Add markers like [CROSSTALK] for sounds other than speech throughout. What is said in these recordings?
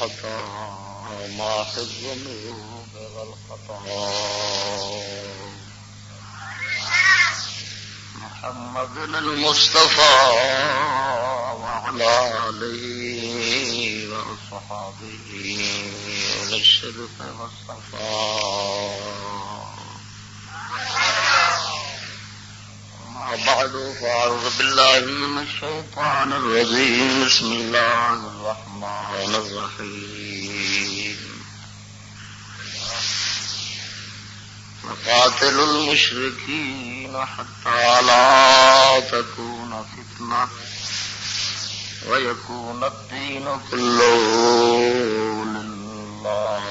والعطاء ما حفظ النوب والخطا محمد المصطفى وعلى آله وصحابه للصدق والصفاء بعد فأعوذ بالله من الشيطان الرجيم. بسم الله الرحمن الرحيم. وقاتل المشركين حتى لا تكون فتنة ويكون الدين كله لله.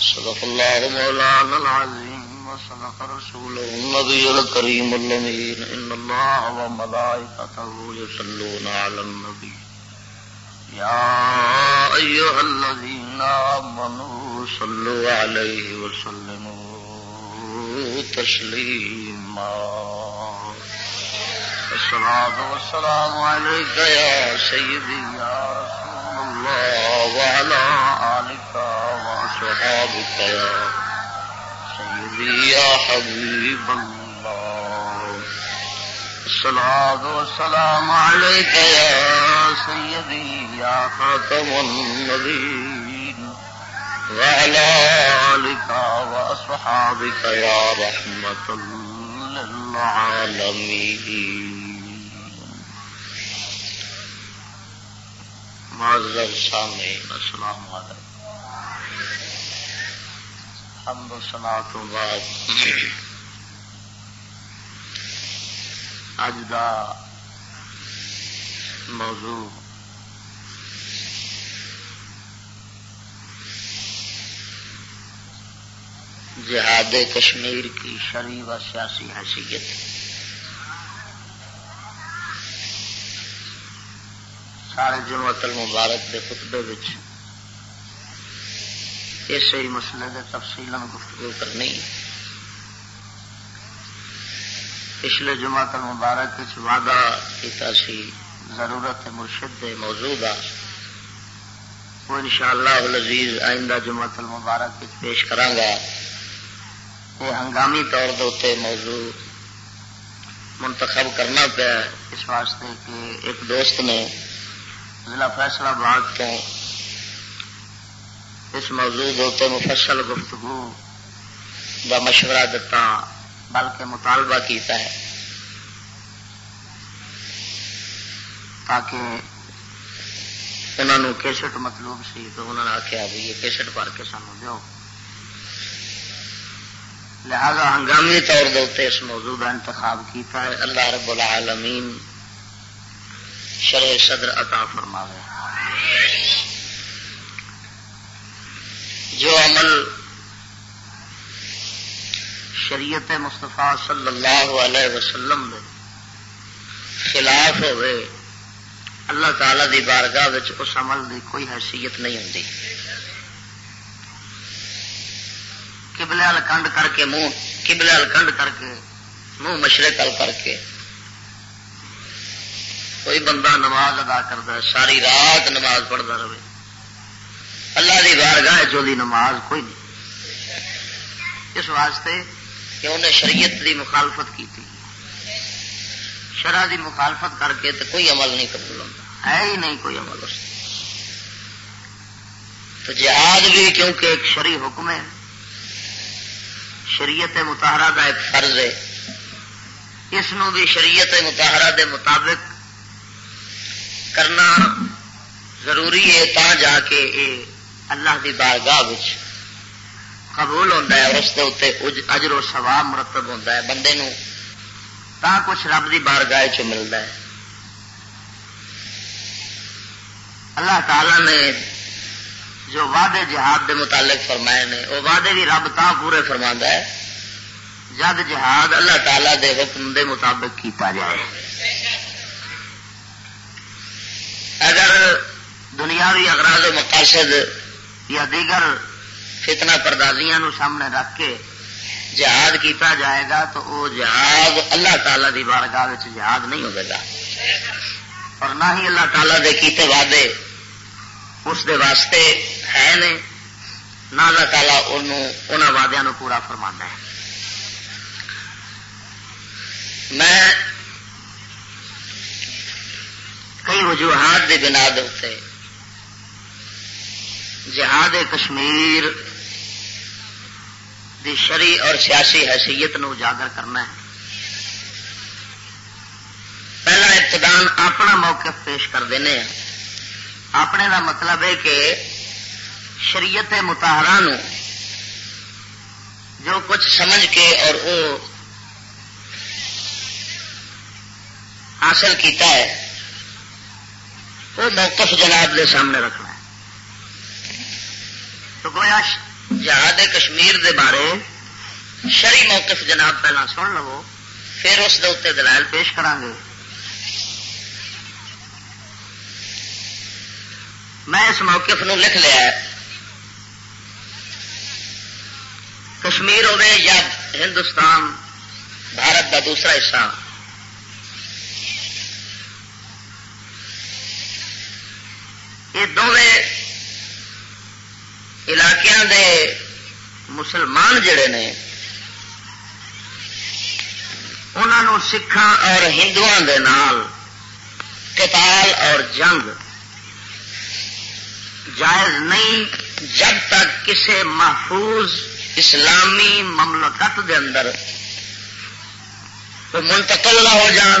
صدق الله مولانا العظيم. وصدق رسوله النبي الكريم الأمين. إن الله وملائكته يصلون على النبي. يا أيها الذين آمنوا صلوا عليه وسلموا تسليما. الصلاة والسلام عليك يا سيدي يا رسول الله وعلى آلك وأصحابك يا سيدي يا حبيب الله. الصلاة والسلام عليك يا سيدي، يا خاتم النبيين. وعلى معذر سامعين السلام عليكم. حمد و سنا تو بعد اج دا موضوع جہاد کشمیر کی شرعی و سیاسی حیثیت۔ سارے جمعت المبارک کے خطبے اسی مسئلے کے تفصیل گفتگو کرنی۔ پچھلے جمعہ جمع مبارک وعدہ کیتا سی، ضرورت مرشد دے موضوع کا وہ ان شاء اللہ لذیذ آئندہ جمع مبارک پیش گا۔ یہ ہنگامی طور دے موضوع منتخب کرنا پیا اس واسطے کہ ایک دوست نے ضلع فیصلہ آباد تو اس موضوع ہوتے مفصل گفتگو کا مشورہ دتا، بلکہ مطالبہ کیتا ہے۔ تاکہ انہوں کیسٹ مطلوب سی تو انہوں نے آخیا بھی یہ کیسٹ بھر کے سانو دو لہذا ہنگامی طور دے اس موضوع کا انتخاب کیتا ہے۔ اللہ رب العالمین شرح صدر عطا فرماوے۔ جو عمل شریعت مستفا صلی اللہ علیہ وسلم دے خلاف ہوئے، اللہ تعالی دی بارگاہ اس عمل دی کوئی حیثیت نہیں ہوتی کبلے کنڈ کر کے منہ کبلے کنڈ کر کے منہ مشرق کر کے کوئی بندہ نماز ادا کرتا ہے، ساری رات نماز پڑھتا رہے۔ اللہ کی بارگاہ جو دی نماز کوئی نہیں۔ اس واسطے کہ انہیں شریعت دی مخالفت کی تھی شرح دی مخالفت کر کے تو کوئی عمل نہیں قبول ہوتا ہے ہی نہیں کوئی عمل اس تو جہاد بھی کیونکہ ایک شری حکم ہے، شریعت متحرہ کا ایک فرض ہے۔ اس بھی شریعت متحرہ دے مطابق کرنا ضروری ہے، تا جا کے یہ اللہ کی بارگاہ قبول ہوتا ہے اور اس کے اتنے اجر و سواب مرتب ہوتا ہے، بندے نو تا کچھ رب کی بارگاہ چ ملتا ہے۔ اللہ تعالی نے جو وعدے جہاد دے متعلق فرمائے نے، وہ وعدے بھی رب تا پورے فرما ہے۔ جد جہاد اللہ تعالی دے حکم دے مطابق کیتا جائے۔ اگر دنیاوی اغراض مقاصد یا دیگر فتنہ پردازیاں نو سامنے رکھ کے جہاد کیتا جائے گا تو وہ جہاد اللہ تعالی دی بارگاہ جہاد نہیں ہوگا اور نہ ہی اللہ تعالی دے کیتے وعدے اس دے واسطے ہے نے، نہ اللہ تعالیٰ ان وعدے پورا فرما ہے۔ میں کئی وجوہات کی بنا دے جہاد کشمیر دی شری اور سیاسی حیثیت نو اجاگر کرنا ہے۔ پہلا ابتدان اپنا موقف پیش کر دینے ہیں۔ اپنے کا مطلب ہے کہ شریعت متحرہ جو کچھ سمجھ کے اور وہ حاصل کیتا ہے، وہ موقف جناب کے سامنے رکھنا۔ تو گویا جہاد کشمیر دے بارے؟ شری موقف جناب پہلا سن لو، پھر اس دلائل پیش کرانگے۔ میں اس موقف نو لکھ لیا ہے۔ کشمیر ہوے یا ہندوستان، بھارت کا دوسرا حصہ۔ یہ دونوں علاقوں دے مسلمان جڑے نے انہوں سکھان اور ہندو قتال اور جنگ جائز نہیں جب تک کسی محفوظ اسلامی مملکت دے اندر تو منتقل نہ ہو جان۔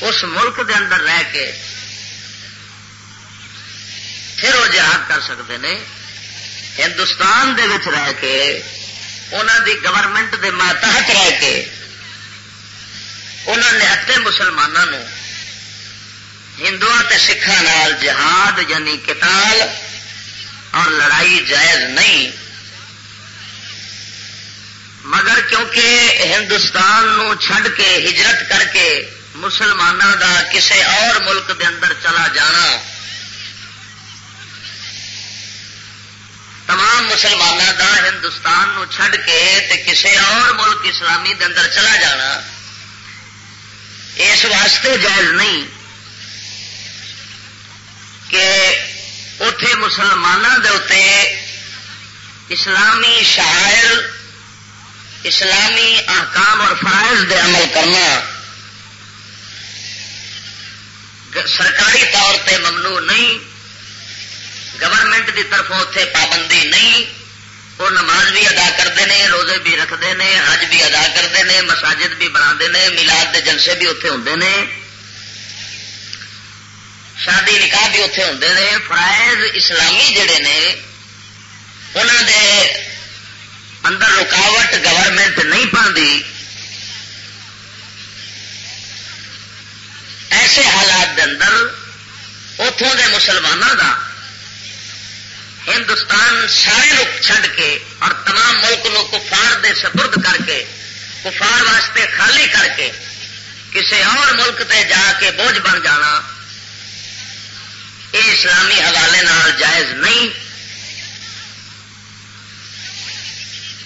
اس ملک دے اندر رہ کے پھر وہ جہاد کر سکتے ہیں۔ ہندوستان دے وچ رہ کے انہوں دی گورنمنٹ دے ماتحت رہ کے انہوں نے اتے مسلمانوں ہندو سکھان جہاد یعنی کتال اور لڑائی جائز نہیں۔ مگر کیونکہ ہندوستان نو چھڈ کے، ہجرت کر کے مسلمانوں دا کسے اور ملک دے اندر چلا جانا تمام مسلمانوں دا ہندوستان نو چھڈ کے تے کسے اور ملک اسلامی دے اندر چلا جانا، اس واسطے جائز نہیں کہ اتے مسلمانوں کے اسلامی شاعر، اسلامی احکام اور فرائض دے عمل کرنا سرکاری طور پہ ممنوع نہیں۔ گورنمنٹ کی طرف اتنے پابندی نہیں، وہ نماز بھی ادا کرتے ہیں روزے بھی رکھتے ہیں حج بھی ادا کرتے ہیں مساجد بھی بنا میلاد کے جلسے بھی اتنے ہوں نے۔ شادی نکاح بھی اتے ہوں فرائض اسلامی جڑے نے انہوں دے اندر رکاوٹ گورنمنٹ نہیں پاندی۔ ایسے حالات دے اندر اتوں کے مسلمانوں کا ہندوستان سارے لوگ چھڈ کے اور تمام ملک نو کفار دے سپرد کر کے، کفار واسطے خالی کر کے کسی اور ملک تے جا کے بوجھ بن جانا، یہ اسلامی حوالے نال جائز نہیں۔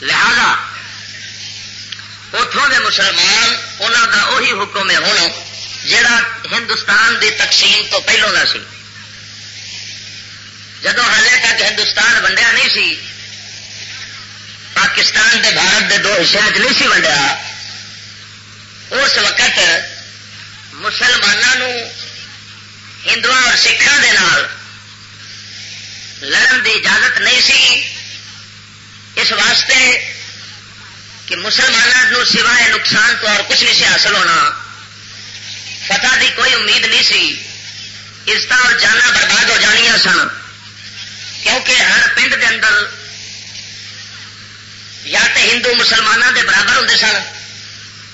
لہذا اتوں کے مسلمان انہوں کا وہی حکم ہے ہوں جڑا ہندوستان دی تقسیم تو پہلوں کا سی۔ جدو ہالے تک ہندوستان ونڈیا نہیں سی، پاکستان دے بھارت دے دو حصے چ نہیں سی ونڈیا، اس وقت مسلمانوں ہندو اور سکھان لڑن کی اجازت نہیں سی۔ اس واسطے کہ مسلمانوں سوائے نقصان تو اور کچھ نہیں سی حاصل ہونا۔ فتح دی کوئی امید نہیں سی۔ عزت اور جانا برباد ہو جانی سن۔ کیونکہ ہر پنڈ کے اندر یا تو ہندو مسلمانوں کے برابر ہوں سن،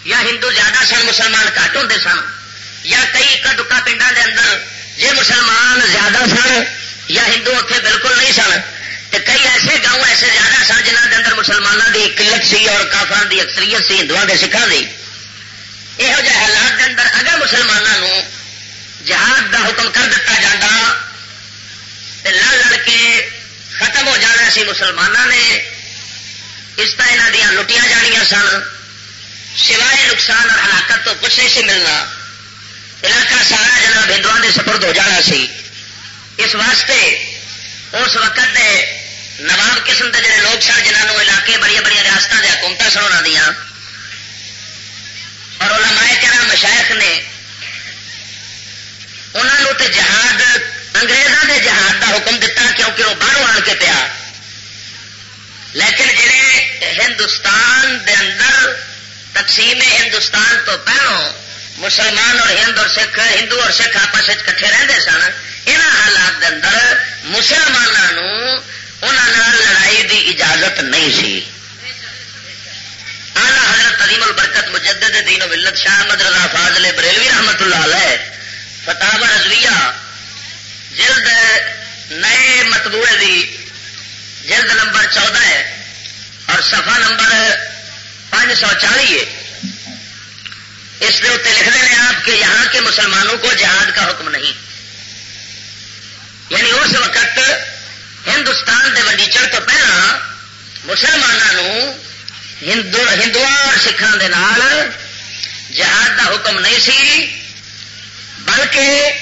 یا ہندو زیادہ سن، مسلمان گھٹ ہوں سن، یا کئی اکا دکا پنڈا کے اندر جی مسلمان زیادہ سن یا ہندو اتنے بالکل نہیں سن تو کئی ایسے گاؤں ایسے زیادہ سن جنہ کے اندر مسلمانوں کی قلت سی اور کافر کی اکثریت سی ہندو کے سکھان کی یہو جہ حالات کے اندر اگر مسلمانوں جہاد کا حکم کر دتا جا لڑ لڑ کے ختم ہو جانا سی مسلمانوں نے۔ اس طرح یہاں دیا لٹیاں جانیا سن۔ سوائے نقصان اور ہلاکت تو کچھ نہیں سی ملنا۔ علاقہ سارا جناب ہندو کے سپرد ہو جانا سی۔ اس واسطے اس وقت دے نواب قسم کے جڑے لوگ سن جنہوں علاقے بڑی بڑی ریاستوں کے حکومت سنا دیا اور علماء کرام مشائق نے انہوں تے جہاد انگریزوں کے جہاد کا حکم دتا کیونکہ وہ باہروں آن کے پیا۔ لیکن جڑے ہندوستان دے اندر تقسیم ہندوستان تو پہلوں مسلمان اور ہند اور سکھ، ہندو اور سکھ آپس کٹھے رہتے سن یہاں حالات دے اندر مسلمانوں لڑائی دی اجازت نہیں سی۔ آلہ حضرت عظیم البرکت مجدد دین و ملت شاہ احمد رضا فاضل بریلوی رحمت اللہ علیہ، فتح رضویہ جلد نئے متبوڑے دی جلد نمبر چودہ ہے اور صفحہ نمبر پانچ سو چالی ہے۔ اس کے اتنے لکھ دیں آپ کہ یہاں کے مسلمانوں کو جہاد کا حکم نہیں۔ یعنی اس وقت ہندوستان کے ونڈیچر تو پہلا مسلمانوں ہندو ہندو اور سکھان دے نال جہاد کا حکم نہیں سی، بلکہ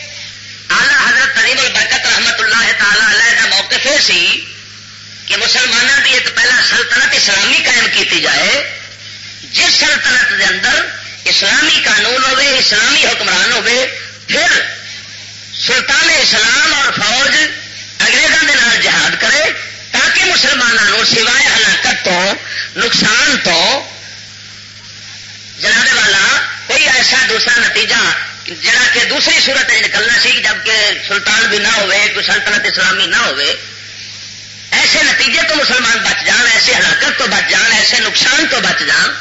آلہ حضرت کریم البرکت رحمت اللہ تعالی علیہ کا موقف یہ سی کہ مسلمانوں کی ایک پہلا سلطنت اسلامی قائم کی جائے، جس سلطنت کے اندر اسلامی قانون ہوے اسلامی حکمران ہوے پھر سلطان اسلام اور فوج اگریزوں کے نال جہاد کرے تاکہ مسلمانوں سوائے ہلاکت تو، نقصان تو، جناب والا، کوئی ایسا دوسرا نتیجہ جڑا کہ دوسری صورت نکلنا سی جبکہ سلطان بھی نہ ہوئے، کوئی سلطنت اسلامی نہ ہوئے، ایسے نتیجے تو مسلمان بچ جان، ایسے ہلاکت تو بچ جان، ایسے نقصان تو بچ جان۔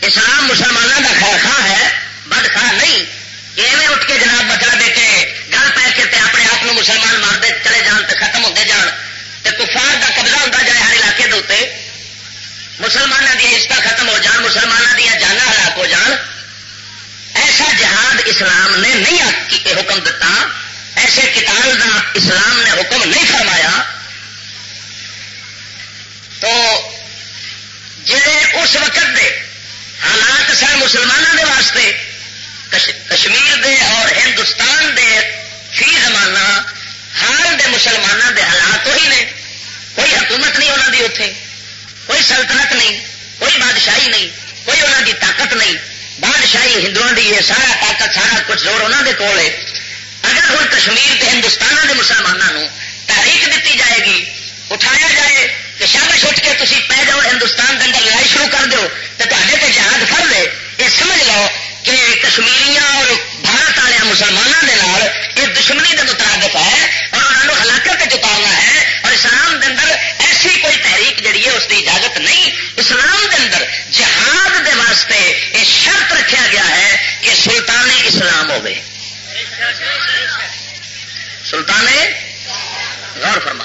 اسلام مسلمانوں کا خیر خواہ ہے، بد خواہ نہیں۔ ایویں اٹھ کے جناب بچا دے کے گل پہ کے تے اپنے آپ کو مسلمان مارتے چلے جان تے ختم ہوتے جان۔ تے کفار کا قبضہ ہوتا جائے ہر علاقے کے اتنے مسلمانوں دیا عزت ختم ہو جان، مسلمانوں دیا جانا ہلاک ہو جان۔ ایسا جہاد اسلام نے نہیں حکم دتا، ایسے کتاب کا اسلام نے حکم نہیں فرمایا۔ تو جڑے اس وقت دے حالات سر مسلمانوں کے واسطے کشمیر دے اور ہندوستان دے فی زمانہ، حال دے مسلمانوں دے حالات وہی نے۔ کوئی حکومت نہیں انہوں دی اتے کوئی سلطنت نہیں، کوئی بادشاہی نہیں، کوئی انہوں دی طاقت نہیں۔ بادشاہی ہندو کی ہے سارا طاقت، سارا کچھ زور انہوں دے کول ہے۔ اگر ہوں کشمیر کے ہندوستان کے مسلمانوں تحریک دیتی جائے گی، اٹھایا جائے کہ شابش اٹھ کے تھی پہ جاؤ، ہندوستان کے اندر لڑائی شروع کر دو تو تے جہاد کر دے، یہ سمجھ لو کہ کشمیری اور بھارت والے مسلمانوں کے نال یہ دشمنی کے مترادف ہے اور انہوں نے ہلاکت چتارنا ہے اور اسلام کے اندر ایسی کوئی تحریک جڑی ہے، اس کی اجازت نہیں۔ اسلام کے اندر واسطے یہ شرط رکھا گیا ہے کہ سلطان اسلام ہوگی سلطان غور فرما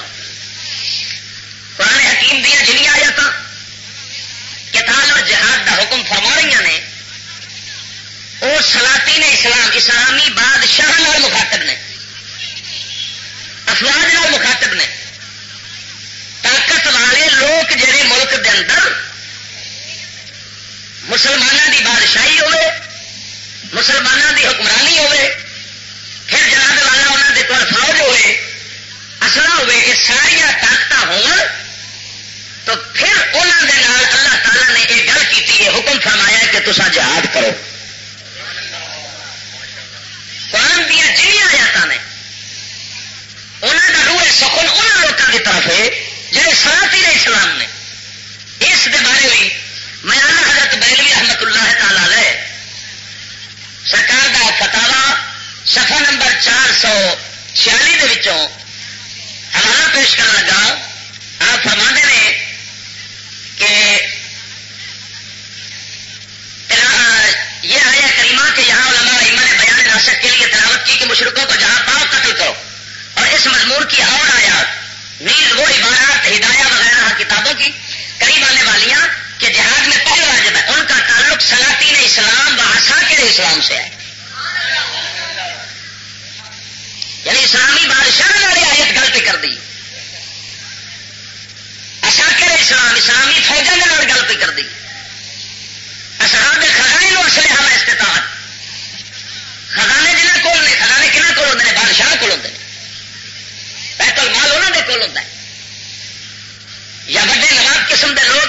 قرآن حکیم دیا جنیا آیات کتاب اور جہاد دا حکم فرما رہی نے، وہ سلاطین اسلام، اسلامی بادشاہ مخاطب نے، افواج مخاطب نے۔ طاقت والے لوگ جہے ملک دے اندر مسلمانوں دی بادشاہی ہوئے مسلمانوں دی حکمرانی ہوئے، پھر جناب والا انہوں دے کول فوج ہوئے اصلا ہوئے، یہ ساریا طاقت ہو تو پھر انہوں دے نال اللہ تعالیٰ نے یہ گل کی حکم فرمایا کہ تصا جہاد کرو۔ قرآن دیا جنیا آیات نے انہوں کا روح سکون ان لوگوں کی طرف ہے جہے سلاتی نے اسلام نے۔ اس کے بارے میں میں حضرت بریلوی رحمت اللہ تعالی ہے سرکار کا فتوا سفا نمبر چار سو چھیالی کے حوالہ پیش کر لگا آپ فرما نے کہ یہ آیا کریمہ کہ یہاں علماء علما نے بیان ناسک کے لیے تلاوت کی کہ مشرقوں کو جہاں پاؤ قتل کرو۔ اور اس مضمون کی اور آیات نیز وہ عبارات ہدایہ وغیرہ کتابوں کی، قریب آنے والیاں کہ جہاد میں پہلے واجب ہے۔ ان کا تعلق سلاطین اسلام و آسا کے اسلام سے ہے۔ یعنی اسلامی بادشاہ نے آیت غلط کر دی۔ اسلام، اسلامی فوجوں کے نال کر دی۔ اسلام کے خزانے نو اصل ہوا استطاعت خزانے جنہیں کول نے، خزانے کنہ کول ہوتے ہیں بادشاہ کول ہوتے ہیں بیت المال انہوں کے کول ہوتا ہے یا وڈے نواب قسم کے لوگ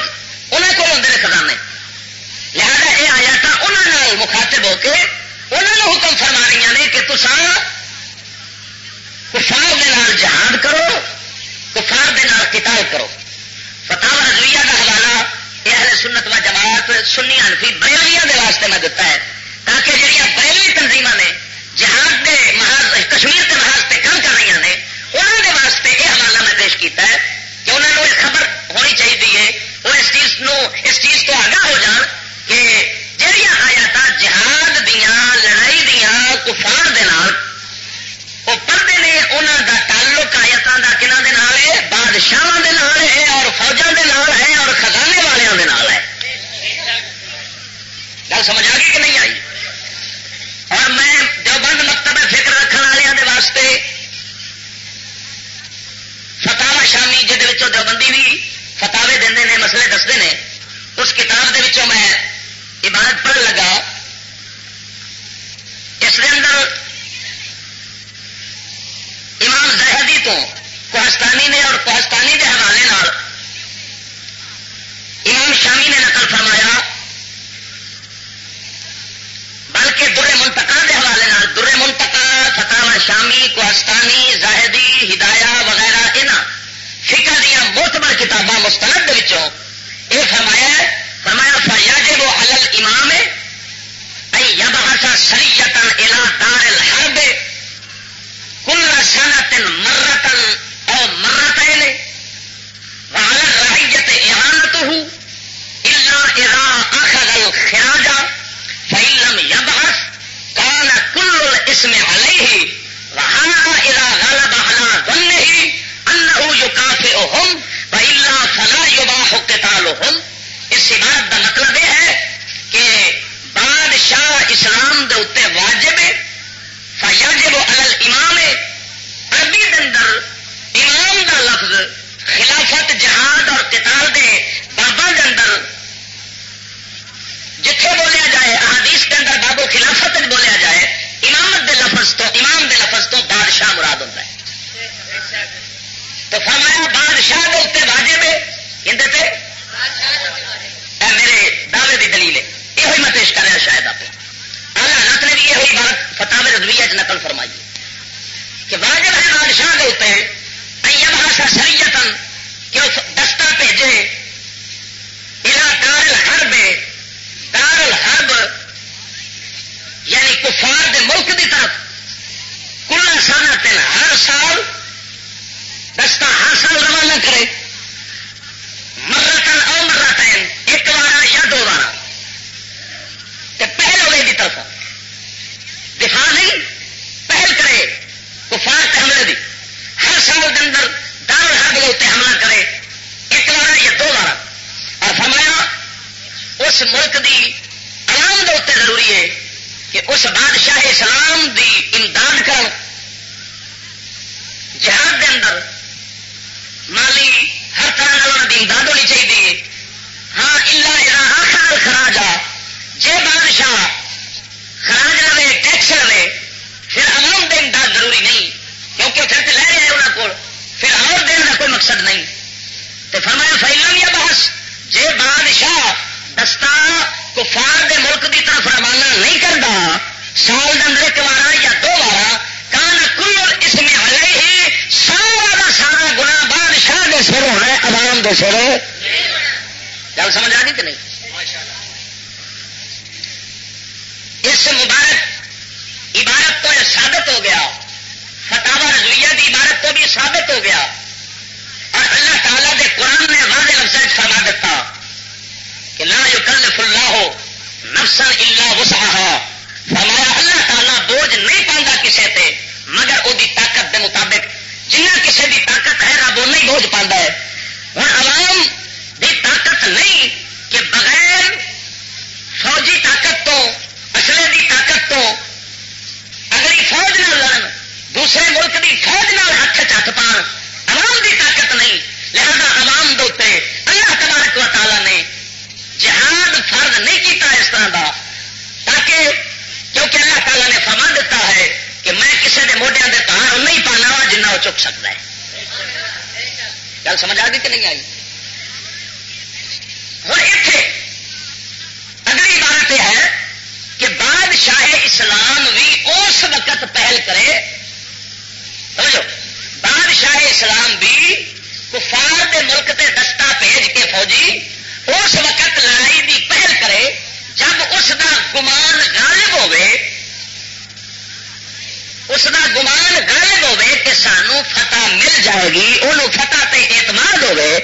انہوں کو ہوتے ہیں خزانے لہذا یہ آیا تھا انہوں مخاطب ہو کے انہوں نے حکم فرما رہی نے کہ تسان کفار دے جہاد کرو، کفار دے قتال کرو۔ فتح رضویہ کا حوالہ یہ اہل سنت و جماعت سنی انفی بریلیاں دے واسطے میں دیتا ہے، تاکہ جہاں بریلی تنظیم نے جہاد کے محاذ کشمیر کے محاذ سے کام کر رہی ہیں انہوں نے واسطے یہ حوالہ میں پیش کیتا ہے کہ انہوں نے خبر ہونی چاہیے وہ اس چیز اس چیز تو آگاہ ہو جان کہ جہیا آیات جہاد دیا لڑائی دیا کفار دے وہ پڑھتے ہیں انہوں کا تعلق آیتوں کا کنہ دے نال ہے بادشاہ دے نال ہے اور فوجوں دے نال ہے اور خزانے والوں دے نال ہے۔ گل سمجھ آ گئی کہ نہیں آئی؟ اور میں جو بند مکتب فکر رکھنے والوں کے واسطے فتوا شامی جہد دیوبندی بھی فتاوے دے مسئلے دستے ہیں اس کتاب کے میں عبادت پڑھ لگا، اس کے اندر امام زہدی تو کوہستانی نے اور کوہستانی کے حوالے امام شامی نے نقل فرمایا، بلکہ درے منتقا کے حوالے درے منتقا فتح شامی، کوہستانی زاہدی ہدایا وغیرہ یہاں فکر دیا موتبر کتاباں مستند یہ فرمایا فرمایا فیا جے وہ حلل امام ہے۔ سریتن الا دار الحرب۔ کل سنتن مرتن او مرتن وعلى الرعية إهانته إلا إذا أخذ الخراج، فإن لم يبعث كان كل الاسم عليه وهذا إذا غلب على ظنه أنه يكافئهم وإلا فلا يباح قتالهم۔ اس عبارت کا مطلب یہ ہے کہ بادشاہ اسلام دے اتنے واجب ہے، فیاجب الل امام ہے عربی دے اندر امام دا لفظ خلافت جہاد اور قتال دے بابا دے اندر جتھے بولیا جائے، احادیث کے اندر بابو خلافت بولیا جائے، امامت دے لفظ تو امام دے لفظ تو بادشاہ مراد ہوتا ہے۔ تو فرمایا بادشاہ کے اتنے واجب ہے، اندر کی دلیل ہے۔ یہ میں پیش کر رہا شاید آپ حضرت نے بھی یہ بات فتح رضویہ چ نقل فرمائی کہ واجب ہے بادشاہ کے اوپر سریتن کہ اس ہوں اتنے اگلی بات یہ ہے کہ بادشاہ اسلام بھی اس وقت پہل کرے۔ سمجھو؟ بادشاہ اسلام بھی کفار دے ملک تے دستہ بھیج کے فوجی اس وقت لڑائی دی پہل کرے۔ جب اس دا گمان غالب ہوے اس دا گمان غالب ہوے کہ سانو فتح مل جائے گی، انہوں فتح تے اعتماد ہوے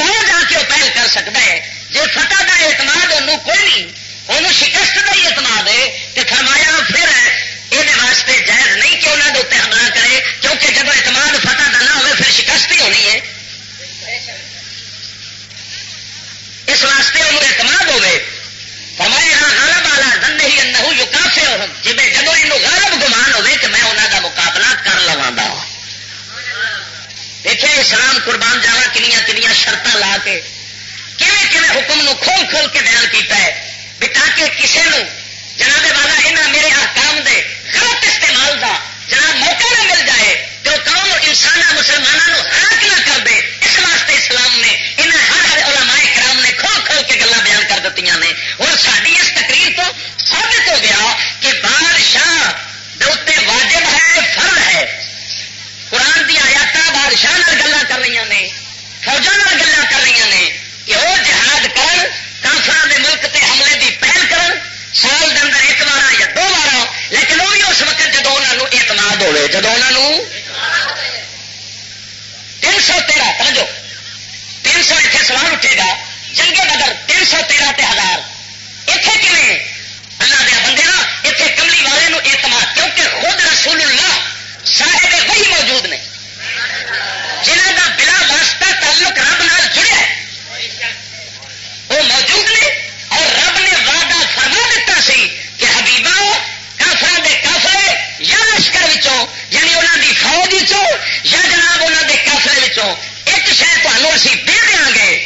تو جا کے وہ پہل کر سکتا ہے؟ جی فتح دا اعتماد انہوں کوئی نہیں، انہوں شکست کا ہی اعتماد ہے تو فرمایا پھر یہ واسطے جائز نہیں کہ انہوں کے اتنے حملہ کرے، کیونکہ جب اعتماد فتح کا نہ ہوئے، پھر شکست ہی ہونی ہے۔ اس واسطے انہوں اعتماد ہوئے۔ فرمایا ہاں، غالب والا دن ہی انہوں یو کافی جی جب یہ غالب گمان ہوئے کہ میں انہوں کا مقابلہ کر لوا دیکھے اسلام قربان جاوا کنیا کنیا شرط لا کے کھے کھے حکم نو کھول کھول کے بیان کیتا ہے بھی تاکہ کسی نو جناب والا یہاں میرے آکام دے غلط استعمال دا جناب موقع نہ مل جائے تو قوم انسان مسلمانوں ہلاک نہ کر دے اس واسطے اسلام نے انہیں ہر ہر علماء کرام نے کھول کھول کے گلا بیان کر دیتی نے اور ساری اس تقریر تو ثابت ہو گیا کہ بادشاہ واجب ہے فرد ہے قرآن دی آیات بادشاہ گلا کر رہی نے فوجوں گلا کر رہی نے۔ کہ وہ جہاد کر کافر ملک تے حملے دی پہل کر سال کے اندر ایک بار یا دو بار لیکن وہ بھی اس وقت جب انہوں اعتماد ہوئے جب انہوں تین سو تیرہ سمجھو تین سو اتنے سوال اٹھے گا، جنگے بدر تین سو تیرہ تے ہزار۔ اتنے کھے اللہ دیا بندے اتنے کملی والے اعتماد، کیونکہ خود رسول اللہ صاحب وہی موجود نے جنہ کا بلا واسطہ تعلق رب نال جڑا وہ موجود نے اور رب نے وعدہ فرما دیتا سی کہ حبیبا کافر دے کافر یا لشکر یعنی انہوں دی فوج یا جناب انہوں دے کافر ایک شہر تمہوں اسی دے دیا گے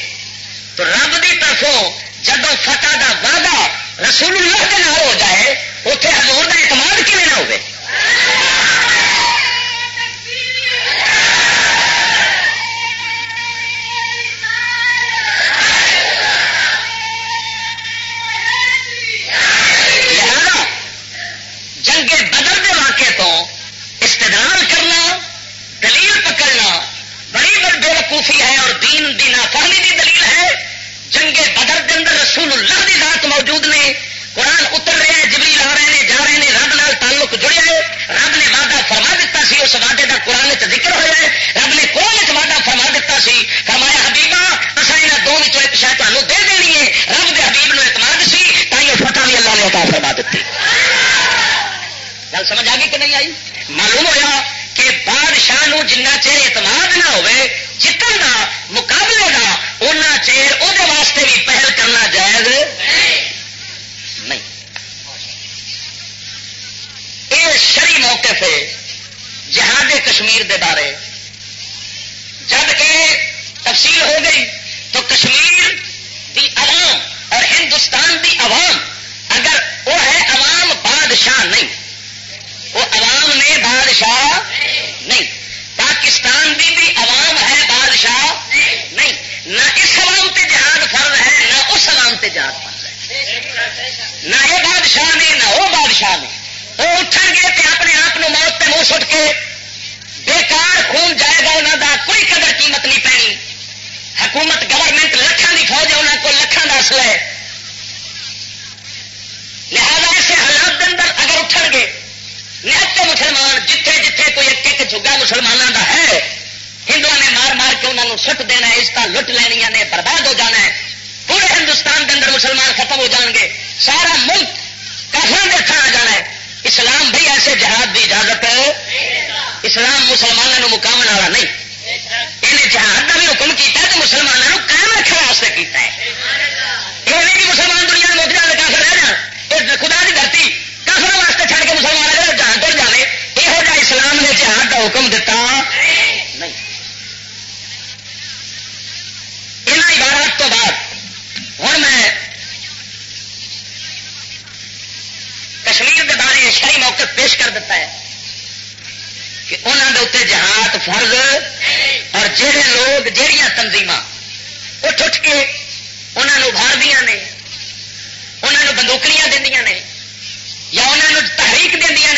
تو رب دی طرفوں جب فتح دا وعدہ رسول اللہ کے نال ہو جائے اتنے ہزور کا اعتماد کیون نہ ہوگی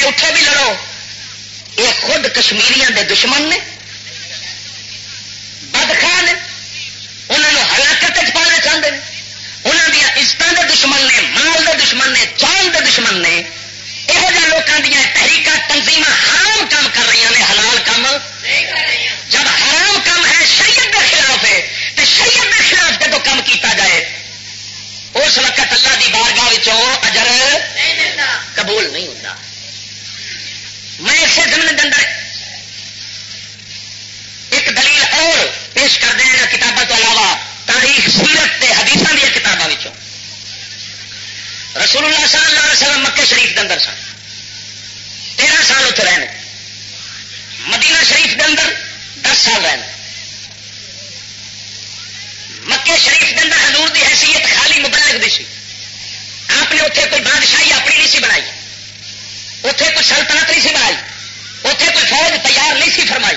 نے اٹھو بھی لڑو۔ یہ خود کشمیریاں دے دشمن نے بدخان انہوں ہلاکت پانا چاہتے ہیں انہوں دیا عزت دے دشمن نے مال دے دشمن نے چال دے دشمن نے۔ یہو جہ لوگوں دیا تحریک تنظیم حرام کام کر رہی ہیں حلال کام۔ جب حرام کام ہے شریعت کے خلاف ہے تو شریعت کے خلاف جب کام کیتا جائے اس وقت اللہ کی بارگاہ اجر قبول نہیں ہوتا میں اسے زمین کے اندر ایک دلیل اور پیش کر دیا کتابوں کے علاوہ، تاریخ، سیرت کے حدیث دیا کتابوں رسول اللہ صلی اللہ علیہ وسلم مکے شریف کے اندر سن۔ تیرہ سال اتنے رہنے مدینہ شریف کے اندر دس سال رہنے مکے شریف کے اندر حضور دی حیثیت خالی مبلغ دی سی۔ آپ نے اتنے کوئی بادشاہی اپنی نہیں سی بنائی۔ اتے کوئی سلطنت نہیں سی بنائی اتے کوئی فوج تیار نہیں سی فرمائی۔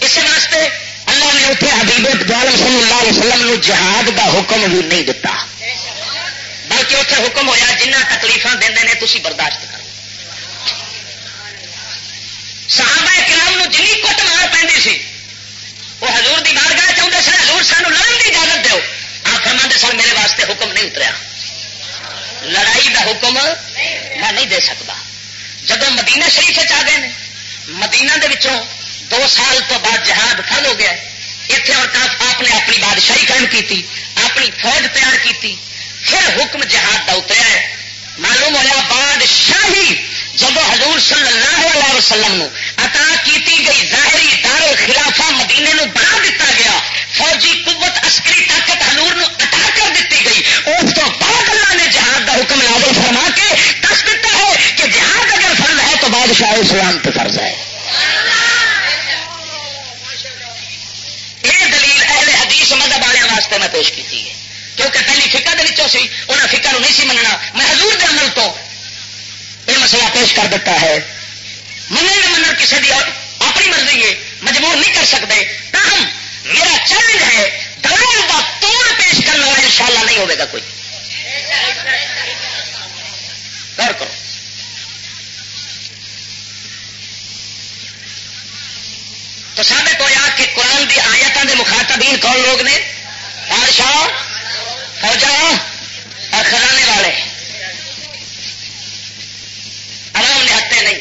اس واسطے اللہ نے اتنے حبیب دعالم صلی اللہ علیہ وسلم جہاد کا حکم بھی نہیں دتا۔ بلکہ اتنے حکم ہوا جنہ تکلیف دے تھی برداشت کرو۔ صحابہ کرام جنی کٹ مار پہ سی۔ وہ حضور دی بارگاہ چاہتے سر حضور سانو لڑن کی اجازت دو آپ فرما سر میرے واسطے حکم نہیں اتریا۔ لڑائی دا حکم میں نہیں دے سکتا۔ جب مدینہ شریف آ گئے مدینہ دے وچوں دو سال تو بعد جہاد پھل ہو گیا۔ اتنے اور آپ نے اپنی بادشاہی قائم کی اپنی فوج تیار کی پھر حکم جہاد کا اتریا ہے۔ معلوم ہوا بادشاہی جب حضور صلی اللہ علیہ وسلم نو عطا کیتی گئی، ظاہری دار خلافہ مدینے نو بنا دیتا گیا۔ فوجی قوت عسکری طاقت حضور نو عطا کر دیتی گئی۔ اس تو بعد اللہ نے جہاد کا حکم نازل فرما کے دس دیتا ہے کہ جہاد اگر فرض ہے تو بادشاہ اسلام پہ فرض ہے۔ یہ دلیل اہل حدیث مذہب والے واسطے میں پیش کی ہے۔ کیونکہ پہلی فکر کے سی انہیں فکر نہیں سی مننا۔ میں حضور کے عمل تو یہ مسئلہ پیش کر دیتا ہے۔ من من کسی کی اپنی مرضی ہے، مجبور نہیں کر سکتے تاہم، میرا چیلنج ہے دلال کا توڑ پیش کرنے والا ان شاء اللہ نہیں ہوگا کوئی۔ غور کرو۔ تو ثابت ہوا کہ قرآن کی آیتوں کے مخاطبین کون لوگ نے؟ بادشاہ، فوجا اور خزانے والے۔ عوام نے ہتے نہیں۔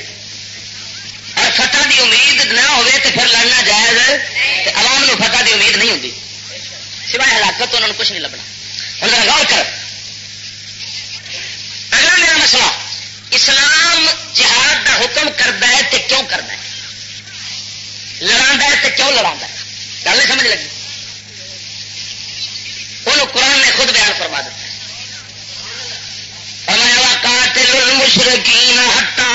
اور فتح کی امید نہ ہوئے تو پھر لڑنا جائز عوام کو فتح کی امید نہیں ہوتی سوائے ہلاکت انہوں نے کچھ نہیں لبنا۔ ہوں غور کر اگلا میرا مسئلہ، اسلام جہاد کا حکم کرتا ہے تو کیوں کرتا ہے؟ لڑا تو کیوں لڑا ہے؟ گل نہیں سمجھ لگی؟ وہ قرآن نے خود بیان فرما دیتا فرمایا قاتل المشرکین حتا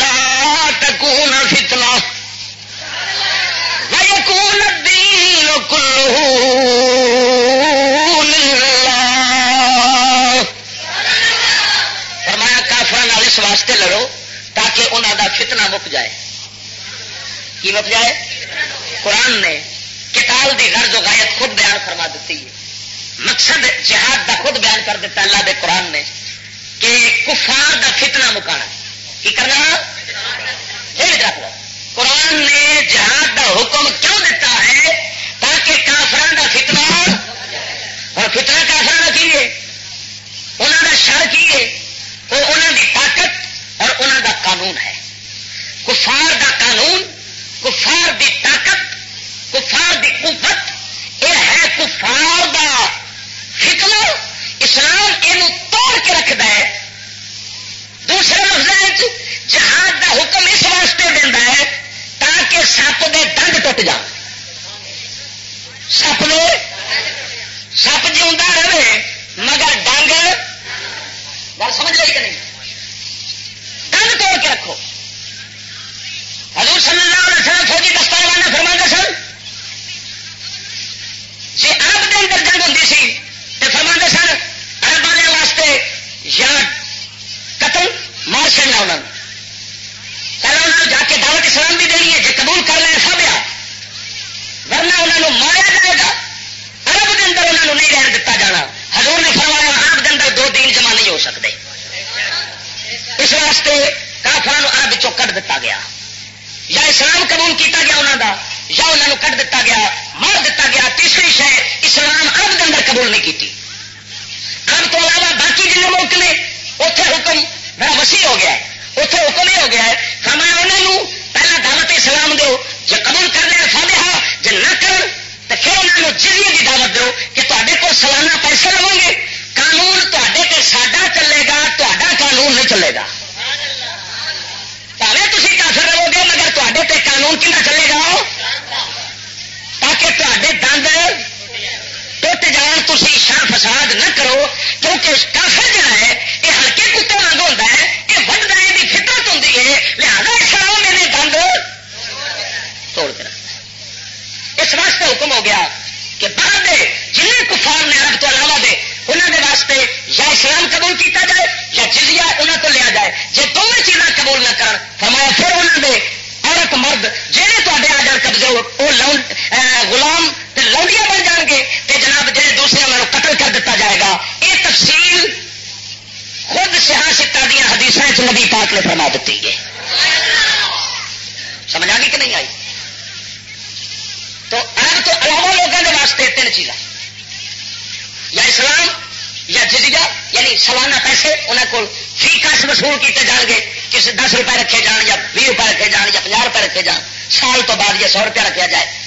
لا تکون فتنہ ویکون الدین کلہ فرمایا کافران اس واسطے لڑو تاکہ انہوں دا فتنہ مک جائے۔ کی مک جائے قرآن نے کتاب دی غرض و غایت خود بیان فرما دیتی ہے۔ مقصد جہاد دا خود بیان کر دیتا اللہ دے قرآن نے کہ کفار دا فتنہ مکانا کی کرنا؟ رکھ لو قرآن نے جہاد دا حکم کیوں دیتا ہے؟ تاکہ کافران دا فتنہ اور فتنہ کافران کا کیے انہوں کا شر کیے وہ انہوں کی طاقت اور انہوں کا قانون ہے۔ کفار دا قانون کفار دی طاقت، کفار دی قوت یہ ہے کفار دا فتنہ اسلام یہ توڑ کے رکھتا ہے۔ دوسرے لفظ جہاد دا حکم اس واسطے دینا ہے تاکہ سپ دے دند ٹوٹ جا سپ نے سپ جیوا رہے، مگر ڈنگ، گل سمجھ لگی کہ نہیں؟ دند توڑ کے رکھو۔ حضور صلی اللہ علیہ وسلم فوجی دستار والا فرما سن؟ جی عرب کے اندر جنگ ہوتی سی تو فرما سن عرب والے واسطے یا قتل مار چڑنا انہوں نے پہلے انہوں جا کے دعوت اسلام بھی دینی ہے جی قبول کر لیں سمیا ورنہ انہوں نے ماریا جائے گا۔ عرب کے اندر انہوں نے نہیں رہن دیتا جانا۔ حضور نے فرمایا، عرب کے اندر دو دین جمع نہیں ہو سکتے۔ اس واسطے کافران عرب چو کٹ دیتا یا اسلام قبول کیتا گیا انہوں دا، یا انہوں نے کٹ دیتا گیا، مار دیتا گیا، تیسری شہ اسلام عرب کے اندر قبول نہیں کیتی۔ عرب تو علاوہ باقی جن ملک نے اتنے حکم بڑا وسیع ہو گیا ہے۔ اتنے حکم یہ ہو گیا ہے، فرمایا انہوں پہلا دعوت اسلام دو جو قبول کر لیا فالے ہاں جی نہ کر تو پھر انہوں جزیے کی دعوت دو کہ تے کو سالانہ پیسے لو گے۔ قانون تے ساڈا چلے گا تا قانون نہیں چلے گا۔ روپے رکھے جان یا بھی روپے رکھے جان یا پناہ روپے رکھے جان، سال تو بعد یہ سو روپیہ رکھا جائے۔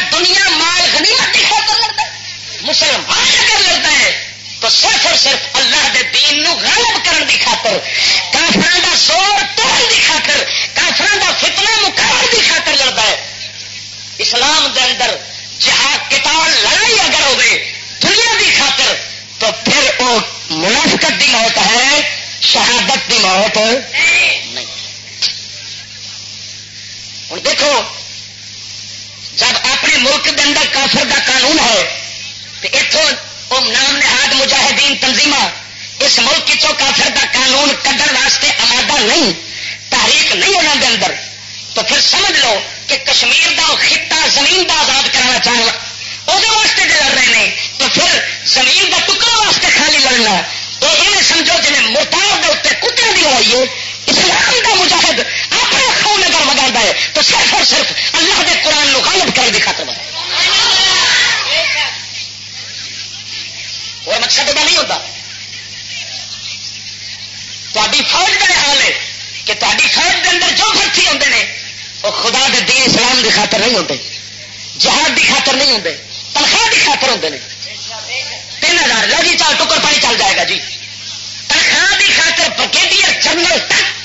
دنیا مال غنیمت کی خاطر لڑتا ہے۔ مسلمان اگر لڑتا ہے۔ تو صرف اور صرف اللہ دے دین نو غالب کرن دی خاطر کافران دا زور توڑ دی خاطر کافران دا فتنہ مقابل دی خاطر لڑتا ہے۔ اسلام دے اندر جہاں کتاب لڑائی اگر ہوگی دنیا دی خاطر، تو پھر وہ منافقت دی موت ہے، شہادت دی موت نہیں۔ ہوں، دیکھو جب اپنے ملک کے اندر کافر کا قانون ہے تو اتوں نام نہاد مجاہدین تنظیم اس ملک کافر کا قانون کڈن واسطے آمادہ نہیں تاریخ نہیں انہوں کے اندر۔ تو پھر سمجھ لو کہ کشمیر کا خطہ زمین کا آزاد کرنا چاہنا وہ واسطے جو لڑ رہے ہیں، تو پھر زمین کا ٹکڑا واسطے خالی لڑنا۔ تو یہ سمجھو جی مرتاب کے اتنے کتنے کی لڑائی ہے اسلام کا مجاہد اپنے خون اگر وگا ہے تو صرف اور صرف اللہ کے قرآن غالب کرنے کی خاطر اور مقصد ادا نہیں ہوتا۔ تاری فوج کا حال ہے کہ تاری فوج کے اندر جو خرچی ہوتے ہیں وہ خدا کے دین اسلام کی خاطر نہیں ہوتے جہاد کی خاطر نہیں ہوتے تنخواہ کی خاطر ہوتے ہیں تین ہزار، لو جی چار ٹکر پانی چل جائے گا جی۔ تنخواہ کی خاطر بریگیڈیئر جنرل تک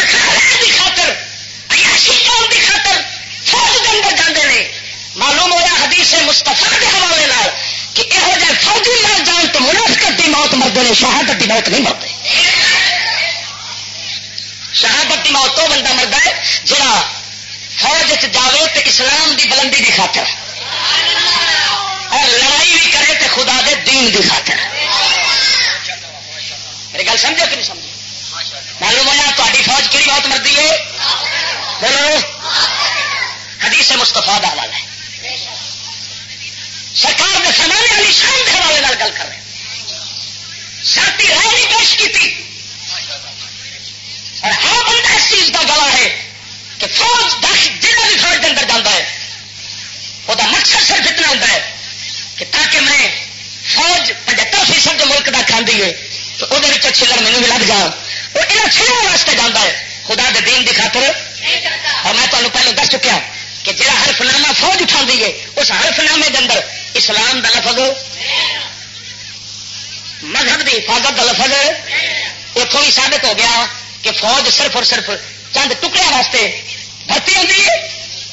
کی خاطر، عیاشی قوم کی خاطر، فوج کے اندر جانے نے۔ معلوم ہوا حدیث مستفا کے حوالے لال کہ یہو جہ فوجی مر جان تو منافقت کی موت مرتے ہیں شہادت کی موت نہیں مرتے۔ شہادت کی موت تو بندہ مرد ہے جڑا فوج جاوے تو اسلام دی بلندی کی خاطر۔ اور لڑائی بھی کرے تو خدا دے دین کی خاطر۔ میری گل سمجھو کہ نہیں سمجھو معلوم ہوا تاری فوج کہڑی بہت مرضی ہے؟ بولو۔ حدیث مستفا کا حوالہ ہے۔ سرکار نے سمانے والی شان کے حوالے گل کر رہے ساتھی رائے نہیں پیش کی اور ہر بندہ اس چیز کا گواہ ہے کہ فوج جہاں بھی فوج کے اندر جانا ہے وہ مقصد صرف اتنا ہوتا ہے کہ تاکہ میں فوج پچہتر فیصد ملک کا کھانے ہے تو وہ چلر مینو بھی لگ جا وہ یہاں چلنے واسطے جانا ہے۔ خدا دے دین کی خاطر۔ اور میں تمہیں پہلے دس چکیا کہ جہاں حرف نامہ فوج اٹھا ہے، اس حرف نامے کے اندر اسلام کا لفظ، مذہب کی حفاظت کا لفظ اتوں ہی ثابت ہو گیا کہ فوج صرف اور صرف چند ٹکڑے واسطے بھرتی ہوتی ہے۔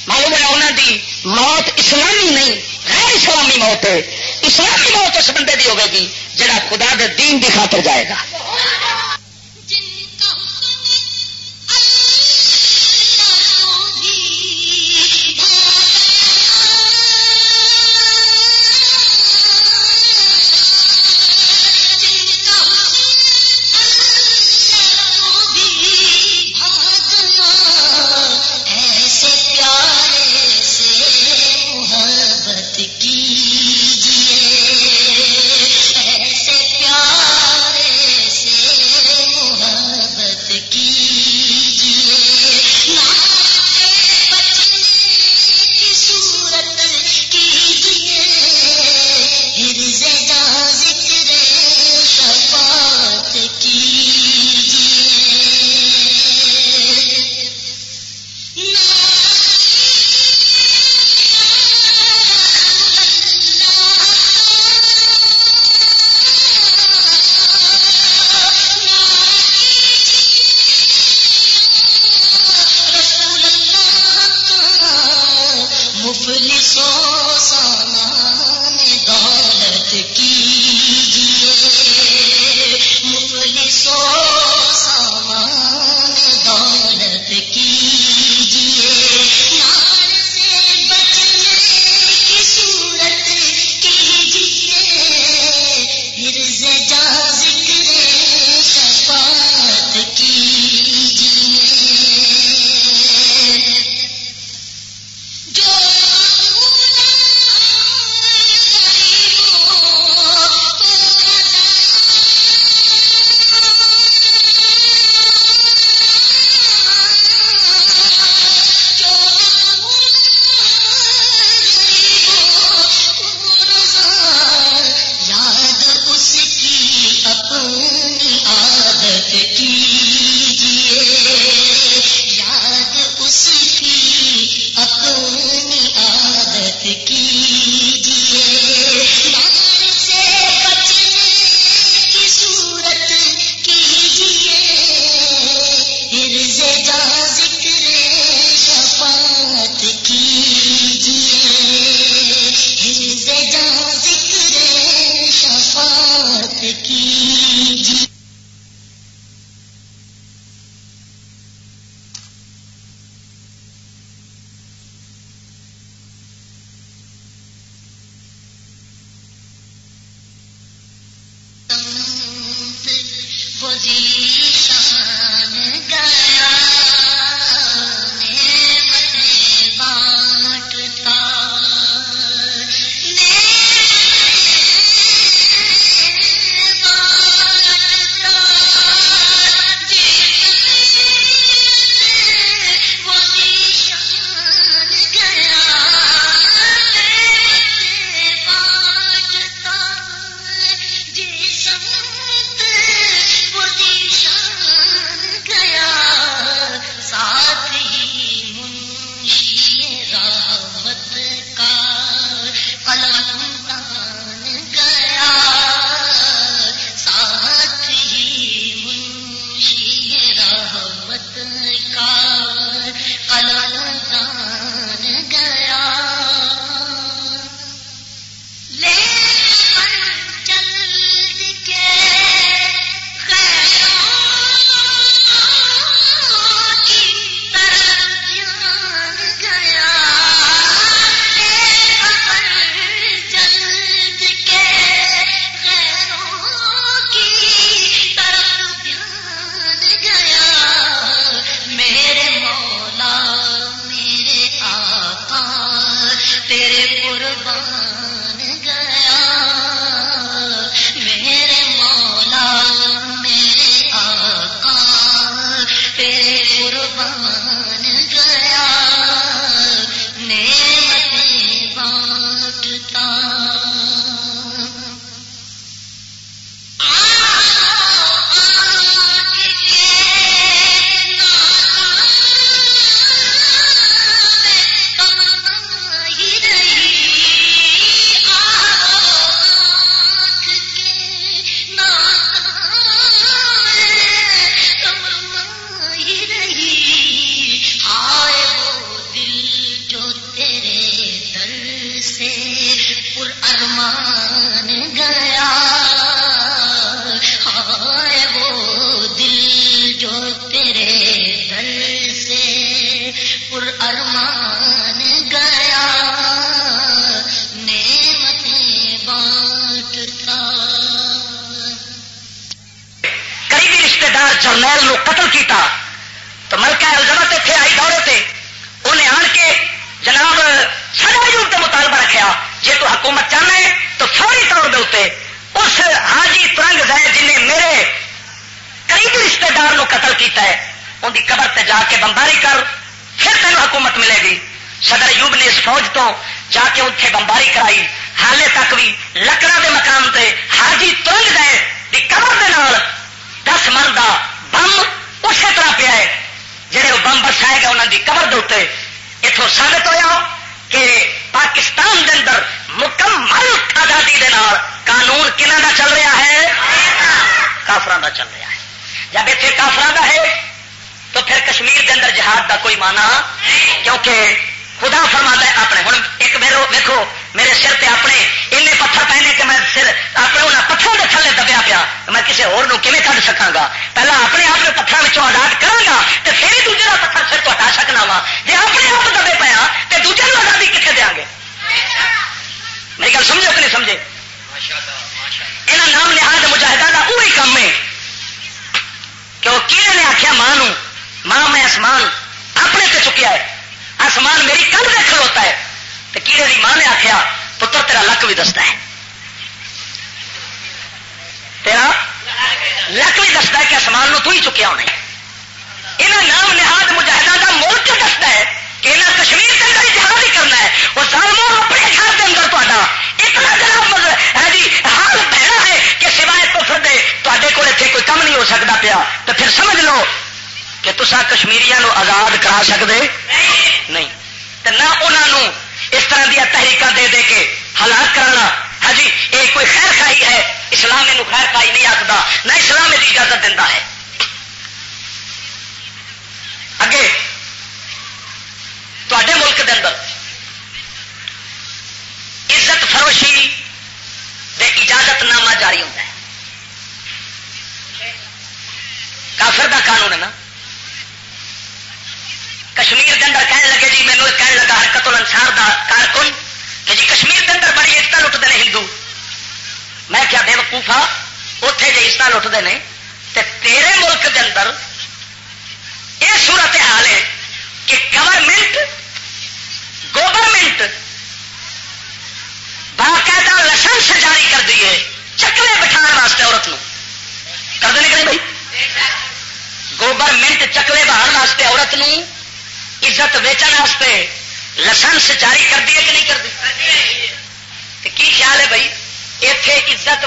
معلوم ہے انہوں دی موت اسلامی نہیں، غیر اسلامی موت ہے۔ اسلامی موت اس بندے کی ہوگی گی۔ جڑا خدا دے دین کی خاطر جائے گا۔ جان گیا۔ ہائے وہ دل جو تیرے دل سے پر ارمان گیا۔ قریبی دار جرنیل نو قتل کیتا۔ تو ملکہ الزمت تھے، آئی دورے انہیں آن کے جناب سر عجوب کا مطالبہ رکھا جی تو حکومت چاہنا ہے تو فوری طور دے اتنے اس حاجی ترنگ گئے جنہیں میرے قریبی رشتے دار نو قتل کیتا ہے، ان کی قبر تے جا کے بمباری کر، پھر تین حکومت ملے گی۔ صدر یوب نے اس فوج تو جا کے اتنے بمباری کرائی۔ حالے تک بھی لکڑا کے مقام تے حاجی ترنگ گئے دی قبر دے نال دس من کا بم اسی طرح پیا ہے۔ جہے وہ بم برسائے گا انہوں کی قبر دے اتوں سابت ہوا کہ پاکستان دے اندر مکمل آزادی دے نال قانون کنہ دا چل رہا ہے؟ کافران دا چل رہا ہے۔ جب اتنے کافران دا ہے، تو پھر کشمیر دے اندر جہاد دا کوئی مانا کیونکہ خدا فرما ہے، اپنے ہوں ایک میرے دیکھو میرے سر تے اپنے این پتھر پہنے کہ میں سر اپنے انہیں پتھروں کے تھلے دبیا پیا میں کسی ہور نو سکا کھڈ گا؟ پہلا اپنے آپ کو پتھروں آزاد کر گا تو پھر دوجے کا پتھر سر تو ہٹا سکنا وا۔ جی اپنے آپ دبے پیا تو دوجے کو آزادی کتنے دیا گے میری گل سمجھو کہ نہیں سمجھے؟ یہاں نام لحاظ مجاہدہ کا وہی کام ہے۔ کہ وہ کیڑے نے آخیا ماں ماں میں آسمان اپنے سے چکیا ہے۔ آسمان میری کل دیکھ ہوتا ہے۔ تو کیڑے کی ماں نے آخیا پتر تیرا لک بھی دستا ہے۔ تیرا لک بھی دستا ہے کہ آسمان نو تو ہی چکیا ہونا ہے۔ یہاں نام نہاد مجاہدہ کا ملک دستا ہے؟ کہ یہاں کشمیر کے اندر جہاد ہی کرنا ہے۔ اور ظالموں اپنے گھر کے اندر تا اتنا جناب ہے جی حال بہنا ہے کہ سوائے تو پھر دے تے کول اتنے کوئی کم نہیں ہو سکتا پیا۔ تو پھر سمجھ لو کہ تسا کشمیری آزاد کرا سکتے نہیں۔ تو نہ انہوں اس طرح دیا تحریکہ دے دے کے ہلاک کرنا ہاں جی یہ کوئی خیر خائی ہے، اسلام یہ خیر خائی نہیں آتا نہ اسلام یہ اجازت دینا ہے۔ اگے تے ملک دے اندر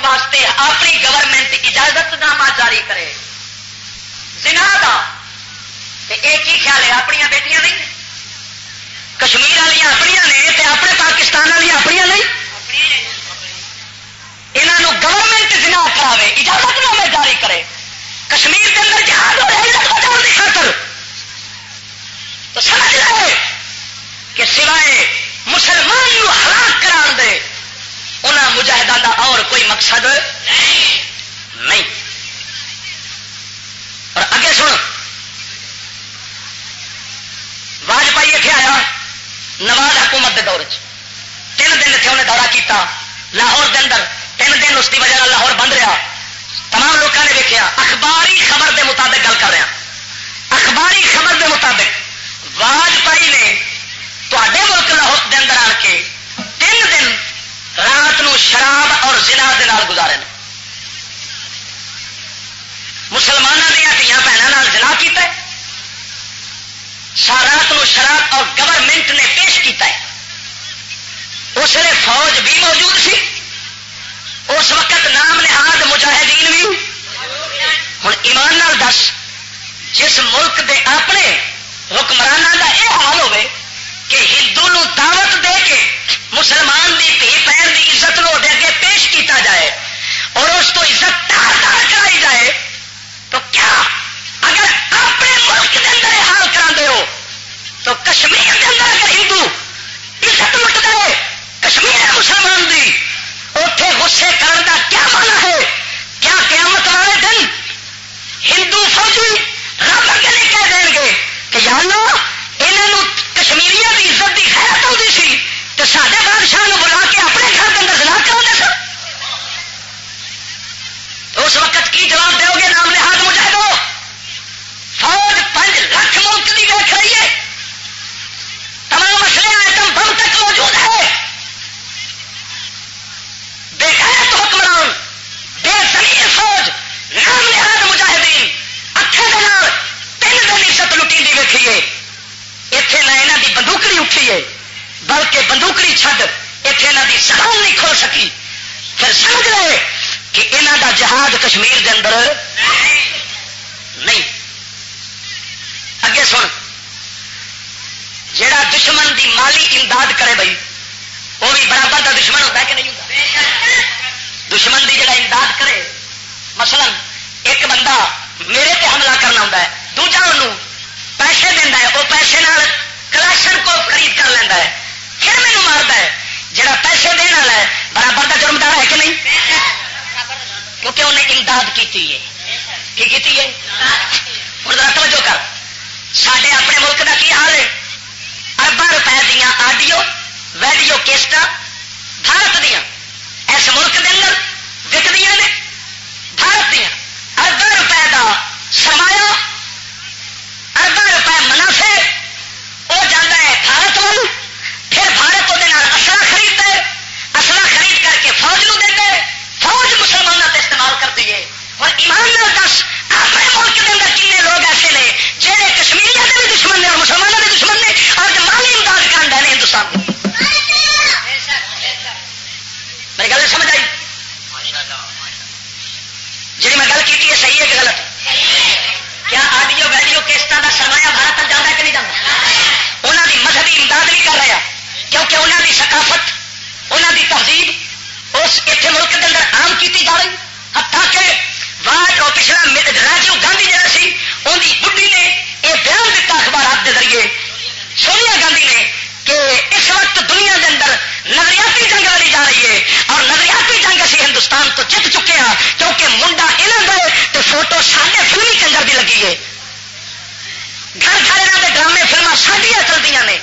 واسطے اپنی گورنمنٹ اجازت نامہ جاری کرے۔ زنا دا۔ تے ایک ہی خیال ہے؟ اپنی بیٹیاں نہیں کشمیر والی اپنی نے اپنے پاکستان والی اپنی نہیں۔ یہاں گورنمنٹ زنا کراوے، اجازت نامہ جاری کرے۔ کشمیر کے اندر جہاز اور عزت بچاؤ کی خاطر۔ تو سمجھ رہے کہ سوائے مسلمان ہلاک کرا دے ان مجاہدہ کا اور کوئی مقصد؟ نہیں۔ اور اگے سن۔ واجپائی اتنے آیا نواز حکومت کے دور چ تین دن اتنے انہیں دورہ کیا لاہور کے اندر۔ تین دن اس کی وجہ لاہور بند رہا تمام لوگوں نے دیکھا اخباری خبر کے مطابق گل کر رہا اخباری خبر کے مطابق واجپائی نے تے ملک لاہور کے اندر آ کے تین دن رات نو شراب اور زنا دے نال گزارے مسلمانوں دیا دیا بھنوں جنا کیا ہے۔ نو شراب اور گورنمنٹ نے پیش کیتا ہے۔ اس لیے فوج بھی موجود سی۔ اس وقت نام نہاد مجاہدین بھی۔ ہوں ایمان نال دس، جس ملک دے اپنے حکمرانہ کا یہ حال ہوئے کہ ہندو نو دعوت دے کے مسلمان دی تھی پہن دی عزت نو اگے پیش کیتا جائے اور اس کو عزت تار تار کرائی جائے، تو کیا اگر اپنے ملک کے اندر حال کرا دے ہو، تو کشمیر کے اندر اگر ہندو عزت لٹ گئے کشمیر مسلمان دی وہ ساری اصل دیا نے۔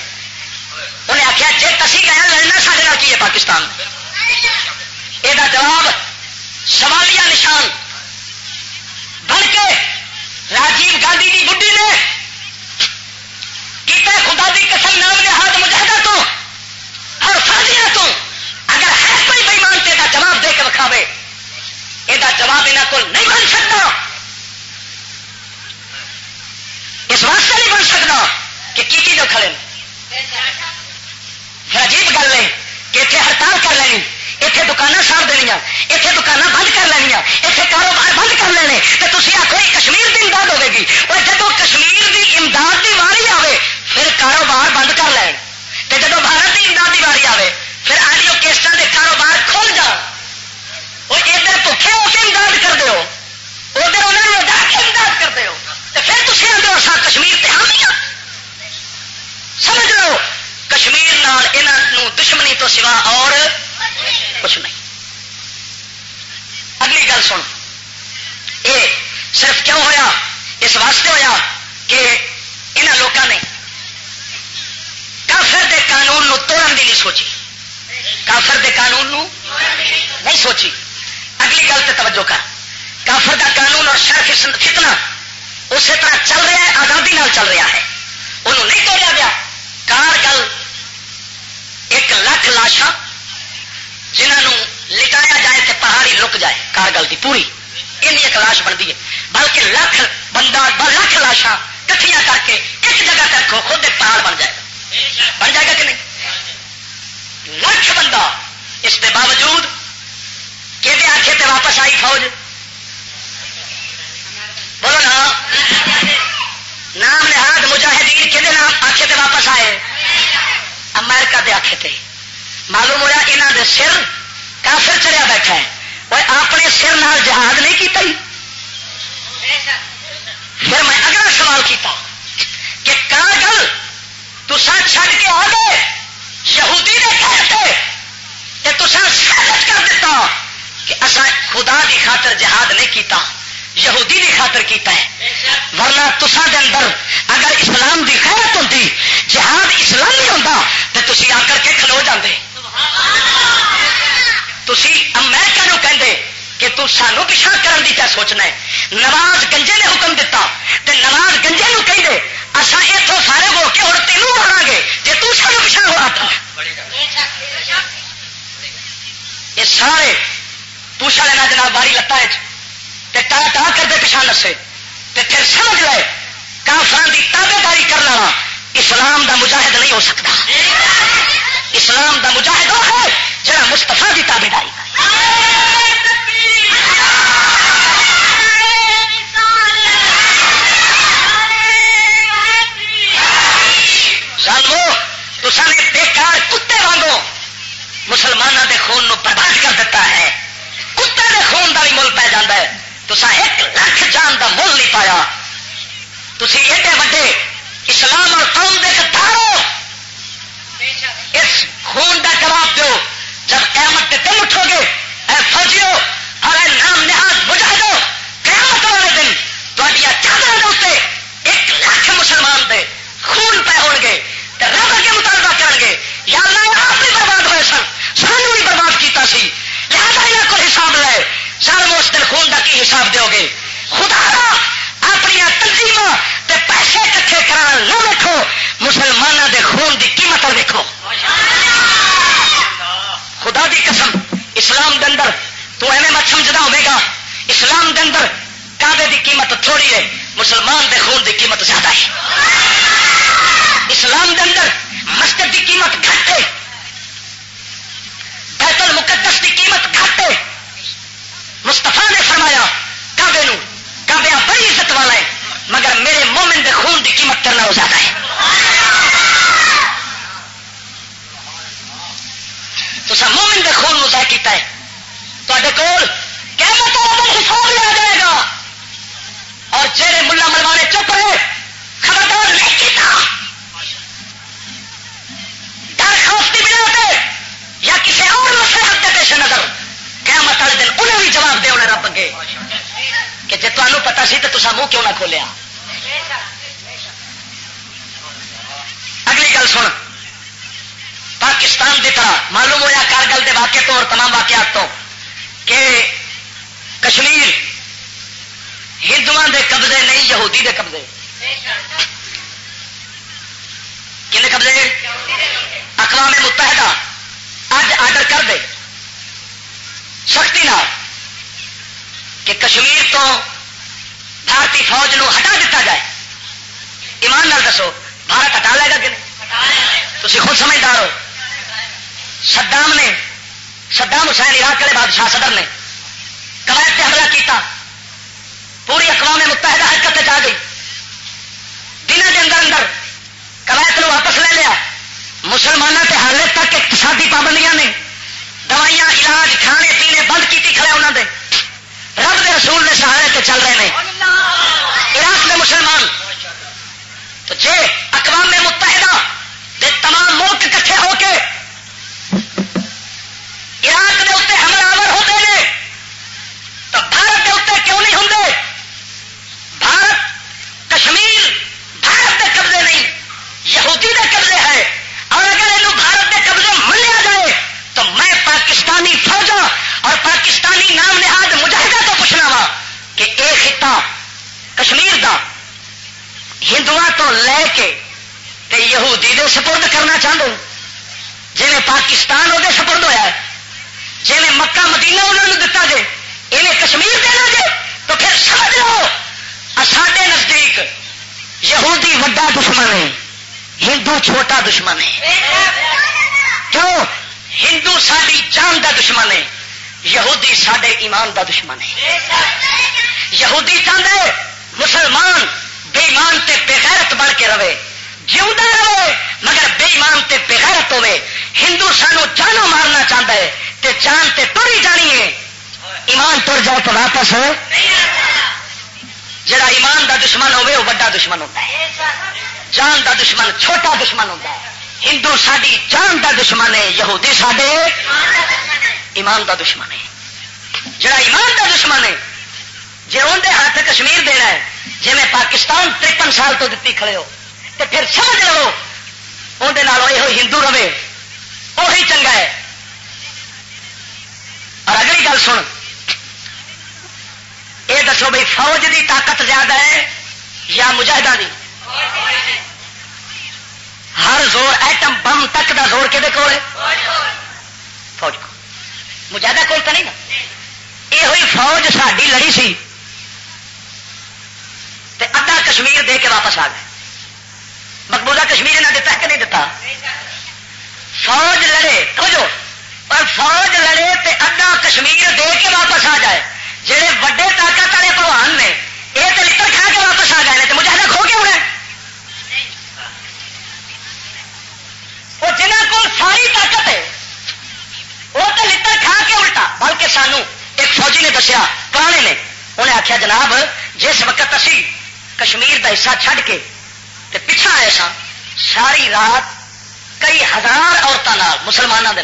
انہیں آخیا جی تسی گیا لڑنا سارے کی ہے پاکستان؟ یہ جواب سوالیا نشان۔ بلکہ راجیو گاندھی کی بڈی نے کیتا خدا کی قسم نام کے ہاتھ مجاہدہ تو اور فرضیا تو۔ اگر ہے کوئی بےمان مانتے کا جواب دے کے وکھاوے یہ جواب یہاں کو نہیں بن سکتا۔ اس واسطے نہیں بن سکتا۔ کہ کی جو کھڑے عجیب گل ہے کہ اتنے ہڑتال کر لینی، اتنے دکان ساڑ دنیا اتنے دکان بند کر لینیا اتنے کاروبار بند کر لینے، تو تھی آخو کشمیر کی امداد ہوے گی اور جب کشمیر کی امداد کی واری آئے پھر کاروبار بند کر لین۔ تو جب بھارت کی امداد کی واری آئے پھر آڈیو کیسٹوں کے کاروبار کھل جان وہ ادھر بھوکے ہو کے امداد کر دو ادھر انہوں نے ادا کے امداد کر دو پھر تھی آدھے سا کشمیر پہ ہم سمجھ لو، کشمیر نال یہاں دشمنی تو سوا اور کچھ نہیں۔ اگلی گل سن۔ یہ صرف کیوں ہویا؟ اس واسطے ہویا کہ یہاں لوگوں نے کافر دے قانون نو توڑن کی نہیں سوچی۔ کافر دے قانون نو نہیں سوچی۔ اگلی گل تے توجہ کر۔ کافر دا قانون اور شرف فتنہ، اسی طرح چل رہا ہے، آزادی نال چل رہا ہے۔ انہوں نہیں توڑا گیا۔ کار گل ایک لاکھ لاشاں جنہوں لٹایا جائے تو پہاڑی لک جائے، کارگل کی پوری۔ یہ ایک لاش بنتی ہے، بلکہ لکھ بندہ لکھ لاشاں کٹھیاں کر کے ایک جگہ رکھو، خود ایک پہاڑ بن جائے گا۔ بن جائے گا کہ نہیں؟ لکھ بندہ، اس کے باوجود کہ آخے تے واپس آئی فوج۔ بولو نا۔ نام لحاظ مجاہدین کہ نام آخے تے واپس آئے۔ امریکہ دے آخے تے۔ معلوم ہوا یہاں دے سر کافر چڑیا بیٹھا ہے۔ وہ اپنے سر نال جہاد نہیں کیتا ہی۔ پھر میں اگلا سوال کیتا۔ کہ کاگل تسا چھڈ کے آ گئے، یہودی نے کہتے کہ تسا ثابت کر دیتا کہ اصا خدا کی خاطر جہاد نہیں کیتا۔ یہودی کی خاطر کیتا ہے۔ ورنہ تسا دے اندر اگر اسلام کی خیرت ہوتی جہاد اسلامی ہوتا تو تھی آ کر کے کھلو جاندے۔ تھی امریکہ نو کہندے کہ تو سانو پچھا کرن دی کیا سوچنا ہے۔ نواز گنجے نے حکم دیتا تے نواز گنجے نو کہیں دے اصا اتوں سارے ہو کے ہوں تینوں مارا گے جی تو سانو پچھا ہو آتا۔ یہ سارے پوچھا لینا جناب، باری لتا ہے ٹا ٹا کرتے پچھا نسے تے پھر سمجھ لے کافران کی تابے داری کرنا اسلام دا مجاہد نہیں ہو سکتا۔ اسلام دا مجاہد وہ ہے جڑا مستفا کی تابے داری سالو تو سارے بےکار کتے وانگو مسلمانوں دے خون نو برباد کر دیتا ہے۔ کتے دے خون کا بھی مل پی جا ہے۔ تو ایک لاکھ جان دا مل نہیں پایا۔ تھی ایڈے وڈے اسلام اور قوم دے دارو اس خون کا جواب دو۔ جب قیامت کے دن اٹھو گے، اے فوجیو، اور اے نام نہاد بجا دو۔ قیامت والے دن تھوڑی چادر دے ایک لاکھ مسلمان دے خون پہ ہو گے۔ رب کے مطالبہ کرن گے، یا اللہ، آپ بھی برباد ہوئے سن۔ سانو بھی برباد کیتا سی۔ لہذا یہاں کو حساب لے۔ سال اس دن خون کا کی حساب دو گے؟ خدا اپنی تنظیم پیسے کٹھے کرا نہ دیکھو مسلمانوں دے خون دی قیمت دیکھو خدا دی قسم، اسلام دے اندر تو ایویں مت سمجھتا ہوگا اسلام دے اندر کعبے دی قیمت تھوڑی ہے، مسلمان دے خون دی قیمت زیادہ ہے۔ اسلام دے اندر مسجد دی قیمت گھٹ ہے، بیت المقدس دی قیمت گھٹ ہے۔ مستفا نے فرمایا، کعبے نو بڑی عزت والا ہے، مگر میرے مومن دے خون دی قیمت کرنا وہ زیادہ ہے۔ تو سر مومن دے خون نو ضائع کیتا ہے۔ تے کول کہنا حساب لیا جائے گا۔ اور چہرے ملا ملوانے چپ رہے، خبردار نہیں کیتا۔ ڈر خوف کی بنا پہ یا کسی اور مسئلہ کے پیش نظر۔ قیامت والے دن انہیں بھی جواب دے انہیں رب اگے کہ جی تمہیں پتا سی تو تصا منہ کیوں نہ کھولیا۔ اگلی گل سن۔ پاکستان کی طرح معلوم ہوا کارگل کے واقعے تو اور تمام واقعات تو کہ کشمیر ہندو دے قبضے نہیں، یہودی دے قبضے۔ کن قبضے؟ اقوام متحدہ۔ اج آڈر کر دے۔ سختی کہ کشمیر تو بھارتی فوج نو ہٹا دیتا جائے۔ ایمان نال دسو، بھارت ہٹا لے گا کہ نہیں؟ تھی خود سمجھدار ہو۔ سدام نے سدام حسین عراق والے بادشاہ صدر نے قوائد پہ حملہ کیتا۔ پوری اقوام متحدہ حرکت آ گئی۔ دنوں کے اندر اندر قوائد نو واپس لے لیا۔ مسلمانوں کے حالے تک اقتصادی پابندیاں نے۔ دوائیاں، علاج، کھانے، پینے بند کی کھڑے انہوں نے رب دے رسول دے سہارے تے چل رہے ہیں عراق دے مسلمان۔ تو جے اقوام متحدہ دے تمام ملک کٹھے ہو کے عراق دے اتنے حملہ آور ہوتے ہیں تو بھارت دے اتنے کیوں نہیں ہوں بھارت کشمیر بھارت دے قبضے نہیں، یہودی دے قبضے ہے۔ اور اگر یہ بھارت کے قبضے منیا جائے تو میں پاکستانی فوجا اور پاکستانی نام نہاد مجاہدہ تو پوچھنا وا کہ ایک خطہ کشمیر دا ہندو تو لے کے تے یہودی دے سپرد کرنا چاہتے جی پاکستان وہ سپرد ہوا جی مکہ مدینہ انہوں نے دتا جے انہیں کشمیر دینا جے تو پھر سمجھ لو ساڈے نزدیک یہودی وڈا دشمن ہے ہندو چھوٹا دشمن ہے۔ کیوں؟ ہندو ساری جان کا دشمن ہے، یہودی سڈے ایمان کا دشمن ہے۔ یہودی چاہتے مسلمان بے ایمان تے بےغیرت بن کے رہے۔ جیوا رہے، مگر بے ایمان تے بےغیرت ہوے۔ ہندو سانو جانو مارنا چاہتا ہے تے جان تے تری جانی ہے۔ ایمان تر جائے تو واپس ہو جڑا ایمان دا دشمن ہوے وہ بڑا دشمن ہوتا ہے۔ جان دا دشمن، چھوٹا دشمن ہوتا ہے۔ ہندو ساری جان دا دشمن ہے، یہودی ساڈے ایمان دا دشمن ہے۔ جڑا ایمان دا دشمن ہے جی اندر ہاتھ کشمیر دینا ہے جی میں پاکستان ترپن سال تو دیتی کھڑے ہو تو پھر سمجھ لو اندر یہ ہندو رہے وہی چنگا ہے۔ اور اگلی گل سن یہ دسو بھائی فوج دی طاقت زیادہ ہے یا مجاہدہ دی؟ ہر زور ایٹم بم تک دا زور کہ کول ہے؟ فوج کو۔ مجاہدہ کول تو نہیں نا؟ یہ ہوئی فوج ساری لڑی سی۔ تے ادھا کشمیر دے کے واپس آ گئے۔ مقبوضہ کشمیر نے دتا کہ نہیں دتا۔ فوج لڑے جو اور فوج لڑے تے ادھا کشمیر دے کے واپس آ جائے۔ جہے وڈے طاقت والے بھگوان نے یہ تو لکڑ کھا کے واپس آ گئے تو مجھے کھو کے ہونا وہ جنہ کو ساری طاقت ہے، وہ تو لکڑ کھا کے الٹا، بلکہ سانو ایک فوجی نے دسیا، پرانے نے، انہیں آخیا جناب، جس وقت اسی کشمیر کا حصہ چھڈ کے تے پچھا آئے سا ساری رات کئی ہزار عورتوں مسلمانوں کے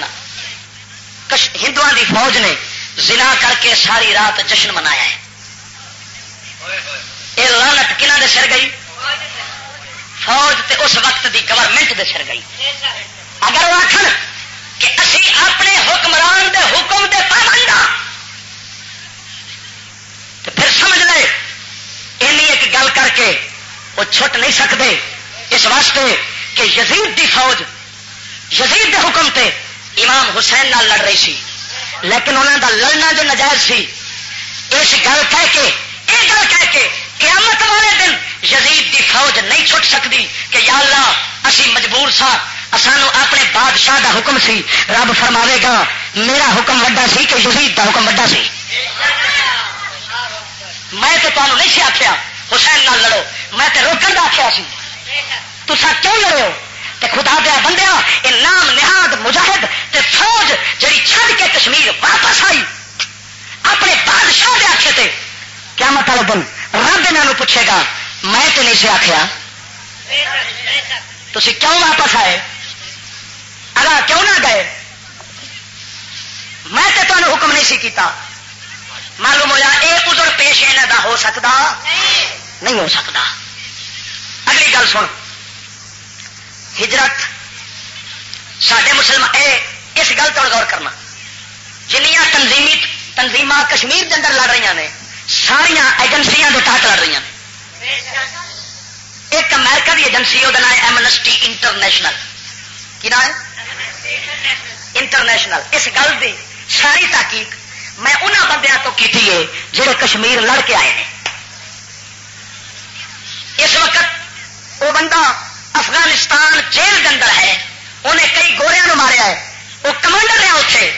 ہندو دی فوج نے زنا کر کے ساری رات جشن منایا ہے۔ یہ لانت کنہ دے سر گئی؟ فوج تے اس وقت دی گورنمنٹ دے سر گئی۔ اگر وہ آخر کہ اسی اپنے حکمران دے حکم دے پابند تو پھر سمجھ لے ایک گل کر کے وہ چھٹ نہیں سکتے۔ اس واسطے کہ یزید دی فوج، یزید دے حکم تے امام حسین نال لڑ رہی سی۔ لیکن انہوں دا لڑنا جو نجائز سی، اس گل کہہ کے، یہ گل کہہ کے قیامت والے دن یزید دی فوج نہیں چھٹ سکتی کہ یا اللہ، اسی مجبور سا سانو اپنے بادشاہ دا حکم سی، رب فرماوے گا، میرا حکم وڈا سی کہ یزید دا حکم وڈا سی۔ میں تو تمہیں نہیں سی آخیا حسین نہ لڑو، میں تو روکن کا آخیا سی۔ تو کیوں لڑو تے خدا دیا بندیا یہ نام نہاد مجاہد تے فوج جی چھڈ کے کشمیر واپس آئی۔ اپنے بادشاہ دے آخے تے کیا مطلب دن رب یہاں پوچھے گا، میں تو نہیں سے آخیا تھی کیوں واپس آئے؟ اگر کیوں نہ گئے؟ میں تو تمہیں حکم نہیں سی کیتا۔ معلوم ہوا یہ ادھر پیش یہاں کا ہو سکتا نہیں ہو سکتا اگلی گل سن۔ ہجرت سڈے مسلمان اس گل تو غور کرنا۔ جنیا تنظیمی تنظیم کشمیر کے اندر لڑ رہی نے ساریا ایجنسیاں کے تحت لڑ رہی ہیں۔ ایک امریکہ کی ایجنسی وہ نام ہے ایمنسٹی انٹرنیشنل کی نام ہے؟ انٹرنیشنل اس گل کی ساری تحقیق میں انہوں بندیاں تو کی ہے جہے کشمیر لڑ کے آئے ہیں اس وقت وہ بندہ افغانستان جیل کے اندر ہے، انہیں کئی گوریا ماریا ہے۔ وہ کمانڈر رہا اتنے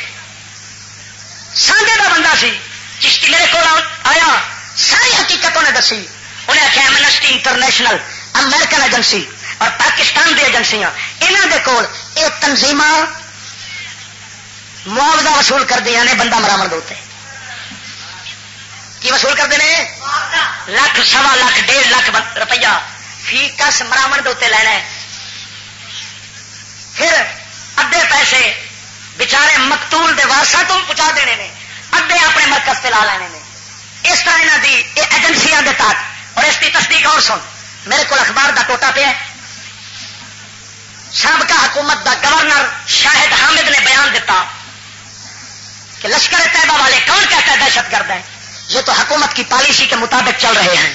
سانڈے کا بندہ سی۔ چشتی میرے کو آیا ساری حقیقت انہیں دسی۔ انہیں آخیا ایمنسٹی انٹرنیشنل امریکن ایجنسی اور پاکستان کی ایجنسیاں یہاں کے کول یہ تنظیم معاوضہ وصول کر دیا نے بندہ مرامن دے کی وصول کرتے ہیں لاکھ سوا لاکھ ڈیڑھ لاکھ روپیہ فی کس مرامن دے لینا پھر ادے پیسے بچارے مقتول دے وارسا تو پہنچا دینے نے۔ ادے اپنے مرکز سے لا لینے نے اس طرح یہاں کی یہ ایجنسیاں دے تحت۔ اور اس کی تصدیق اور سن۔ میرے کو اخبار کا ٹوٹا پیا سابقہ حکومت دا گورنر شاہد حامد نے بیان دیتا کہ لشکر طیبہ والے کون کہتا ہے دہشت گرد ہے یہ تو حکومت کی پالیسی کے مطابق چل رہے ہیں۔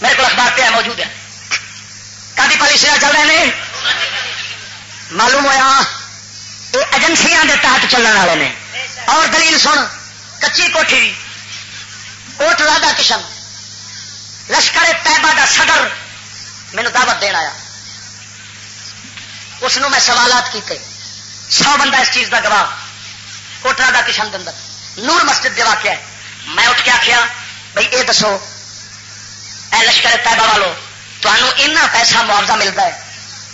میرے کو اخبار پہ موجود ہے۔ کافی پالیسی چل رہے ہیں۔ معلوم ہوا یہ ایجنسیاں کے تحت چلنے والے نے اور دلیل سن کچی کوٹھی کوٹ رادا کشن لشکر طیبہ دا صدر مینو دعوت دین آیا اس میں سوالات کیتے سو بندہ اس چیز دا گواہ کوٹ رادا کشن دن نور مسجد دے واقع ہے میں اٹھ کے آخیا بھائی یہ دسو اے لشکر طیبہ والو تمہوں اینا پیسہ معاوضہ ملتا ہے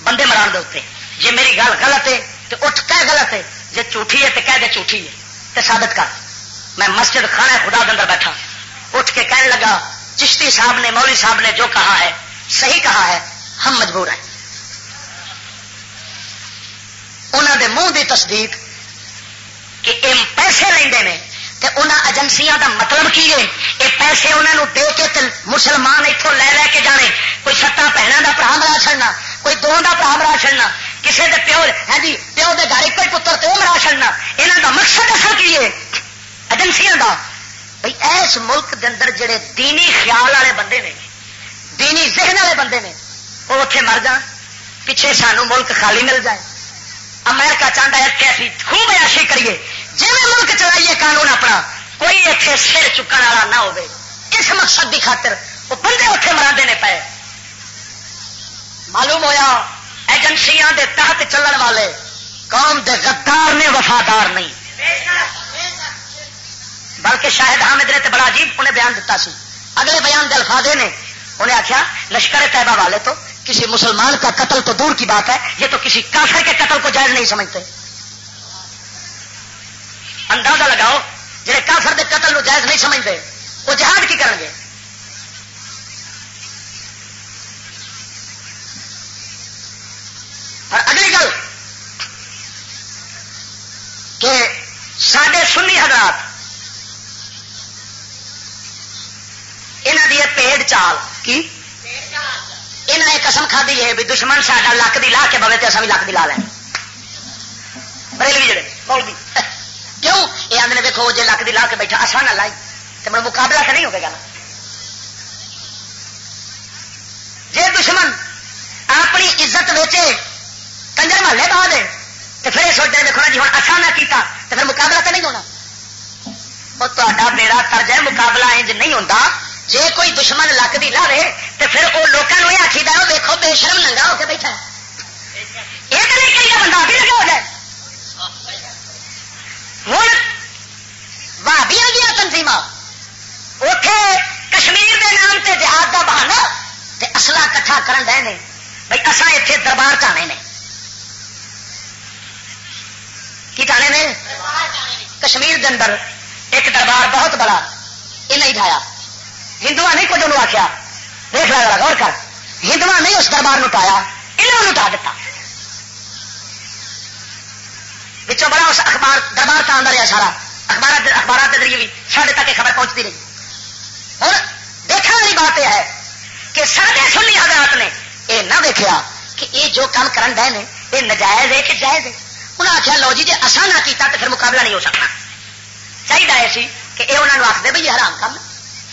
بندے مران دے جی میری گل غلط ہے تو اٹھ کہ غلط ہے۔ جی جھوٹھی ہے تو کہہ دے جھوٹھی ہے۔ تو ثابت کر۔ میں مسجد خانہ خدا اندر بیٹھا۔ اٹھ کے کہنے لگا، چشتی صاحب نے، مولوی صاحب نے جو کہا ہے، صحیح کہا ہے، ہم مجبور ہیں۔ انہوں دے منہ دی تصدیق کہ یہ پیسے لے انہوں ایجنسیاں دا مطلب کی ہے؟ یہ پیسے انہوں دے کے مسلمان اتوں لے لے کے جانے۔ کوئی ستا پہنا کا پرا مرا چڑنا کوئی دو کا پرا مرا چڑنا کسی کے پیو ہے جی پیو کے گھر ایک پتر تو مرا چڑنا یہاں کا مقصد اصل کی ہے؟ ایجنسیاں کا بھائی ایس ملک دے اندر جڑے دینی خیال والے بندے نے، دینی ذہن والے بندے نے وہ اتنے مر جان، پیچھے سانو ملک خالی مل جائے۔ امریکہ چاہتا ہے کہ اسی خوب عیاشی کریے۔ جی ملک چلائیے قانون اپنا، کوئی اتنے سر چکن والا نہ ہو اس مقصد کی خاطر وہ بندے اتنے مرا نے پے۔ معلوم ہویا ایجنسیاں دے تحت چلن والے قوم دے غدار نے وفادار نہیں۔ بلکہ شاہد حامد نے بڑا عجیب انہیں بیان دیتا سی۔ اگلے بیان دے الفاظ نے انہیں آخیا لشکر طیبہ والے تو کسی مسلمان کا قتل تو دور کی بات ہے، یہ تو کسی کافر کے قتل کو جائز نہیں سمجھتے۔ اندازہ لگاؤ جہے کافر کے قتل کو جائز نہیں سمجھتے، وہ جہاد کی کریں گے؟ اور اگلی گل کہ سڈے سنی حضرات یہاں کی پیڑ چال کی؟ انہیں قسم کھا دی ہے بھی دشمن ساڈا لک دی لا کے بوے تو اصل بھی لک دی لا لیں بریلوی جڑے، مولوی۔ کیوں؟ یہ آدھے دیکھو جی لک دی لا کے بیٹھا آسان نہ لائی۔ تو میرا مقابلہ تو نہیں ہوگا نا۔ جی دشمن اپنی عزت ویچے کنجر محلے پا دے۔ تو پھر یہ سوچتے دیکھو جی ہوں آسان اچھا نہ کیتا تو پھر مقابلہ تو نہیں ہونا۔ وہ تا میرا ترج ہے، مقابلہ انج نہیں ہوتا جی کوئی دشمن لک دی لا رہے تو پھر وہ لوگوں یہ آخی دا دیکھو بے شرم ننگا ہو کے بیٹھا یہ تو نہیں کہیں بندہ بھی لگا ہو جائے ہوں بھابیا گیا تنظیم اتے کشمیر کے نام سے جہاد کا بہانا اصلا کٹھا کرن بھائی اصا اتنے دربار چاہنے نے۔ کی چاہنے نے? کشمیر کے اندر ایک دربار بہت بڑا یہ نہیں ڈایا ہندو نہیں، کچھ انہوں آخیا دیکھ لگا غور کر۔ ہندو نہیں اس دربار ٹایا انہوں نے ٹا دیتا بچوں بڑا اس اخبار، دربار کا آدھا رہا سارا۔ اخبار اخبارات کے ذریعے بھی سارے تک خبر پہنچتی رہی۔ اور دیکھنے والی بات یہ ہے کہ سارے سنی حضرات نے یہ نہ دیکھا کہ یہ جو کام کرن دے نے، یہ نجائز ہے کہ جائز ہے؟ انہیں آخیا لو جی جی اصا نہ کیتا تو پھر مقابلہ نہیں ہو سکتا. چاہیے سی کہ یہ انہوں آخر بھائی حرام کام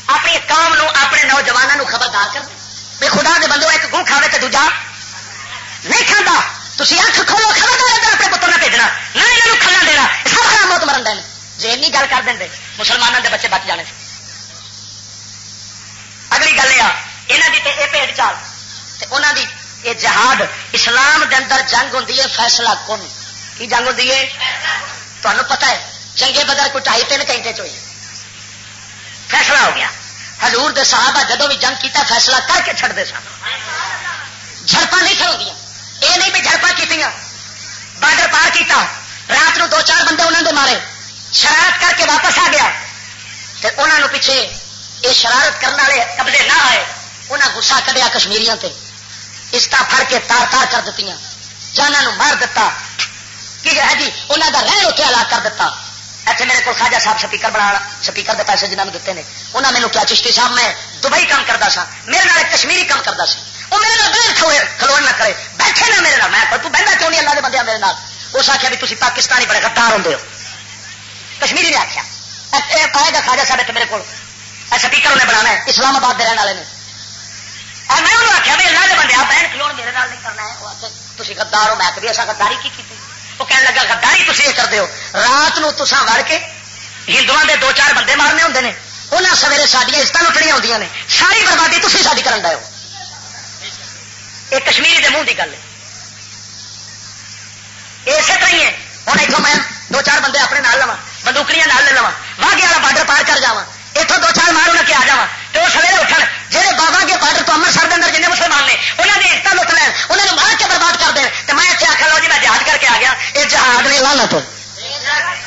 اپنی قوم نو اپنے نوجوانوں خبردار کر دے۔ خدا دے بندو، ایک گو کھاوے تو دوجا نہیں کھانا تھی اکھ کھولو، خبردار اپنے پتر نہ بھیجنا۔ نہ یہاں کھانا دینا۔ سب حرام موت مرن دین جی این گل کر دیں مسلمانوں کے بچے بچ جانے اگلی گل یہ یہاں کی یہ پیٹ چال۔ انہوں دی یہ جہاد، اسلام دے اندر جنگ ہوں فیصلہ کون کی جنگ ہوتی ہے؟ تمہیں پتا ہے، چنگے بدر کو ٹائی تین گھنٹے چوئی فیصلہ ہو گیا۔ حضور دے صحابہ جدو بھی جنگ کیتا، فیصلہ کر کے چھڑتے سن۔ جھڑپا نہیں سن یہ نہیں بھی جھڑپا کی بارڈر پار کیتا۔ رات نو دو چار بندے انہوں دے مارے۔ شرارت کر کے واپس آ گیا۔ انہوں پیچھے یہ شرارت کرنے والے قبضے نہ آئے۔ انہیں گسا کڈیا کشمیریاں تے۔ اسٹا پھڑ کے تار تار کر دیتی جانا مار دتا کی ہے جی؟ انہوں کا رہ اتنے الا کر دیتا ایسے میرے کو خاجا صاحب سپیکر بنا سپیکر کے پیسے جنہوں نے دیتے ہیں انہوں نے کیا چشتی صاحب میں دبئی کام کرتا سا میرے نال کشمیری کام کرتا سا وہ میرے نال بہت کھلو نہ کرے۔ بیٹھے نہ میرے نال۔ میں تو بہنا کیوں نہیں اللہ کے بندے میرے نال؟ اس آخیا بھی تھی پاکستانی بڑے گدار ہوں کشمیری نے آخیا آئے گا خاجا صاحب میرے کو سپیکر انہیں بنا ہے۔ اسلام آباد کے رہنے والے نے۔ میں انہوں آخیا بھی اللہ کے بندے بہن کھلو میرے نال نہیں کرنا ہے۔ تھی گدار ہو، میں کبھی ایسا گداری کی کی وہ کہنے لگا گداری تھی یہ کرتے ہو؟ رات نو تسا وڑ کے ہندو کے دو چار بندے مارنے ہوں نے انہیں سویرے ساری عزت لٹنیا ہوتی نے۔ ساری بربادی تھی ساری کرن دے یہ کشمیری کے منہ کی گل ہے۔ اسی طرح ہی ہے ہوں اتوں میں دو چار بندے اپنے نال لوا بندوکڑیاں نال لے لوا واگے والا بارڈر پار کر جا اتوں دو چار مار انہیں آ جا تو وہ سویرے اٹھن جہے بابا کے بارڈر تو امرتسر کے اندر جن مسلمان نے انہوں نے عزت لٹ لین انہوں نے مار کے برباد کر دیں تو میں اتنے آخر لو جی میں جہاز کر کے آ گیا یہ جہاد نے لانا تو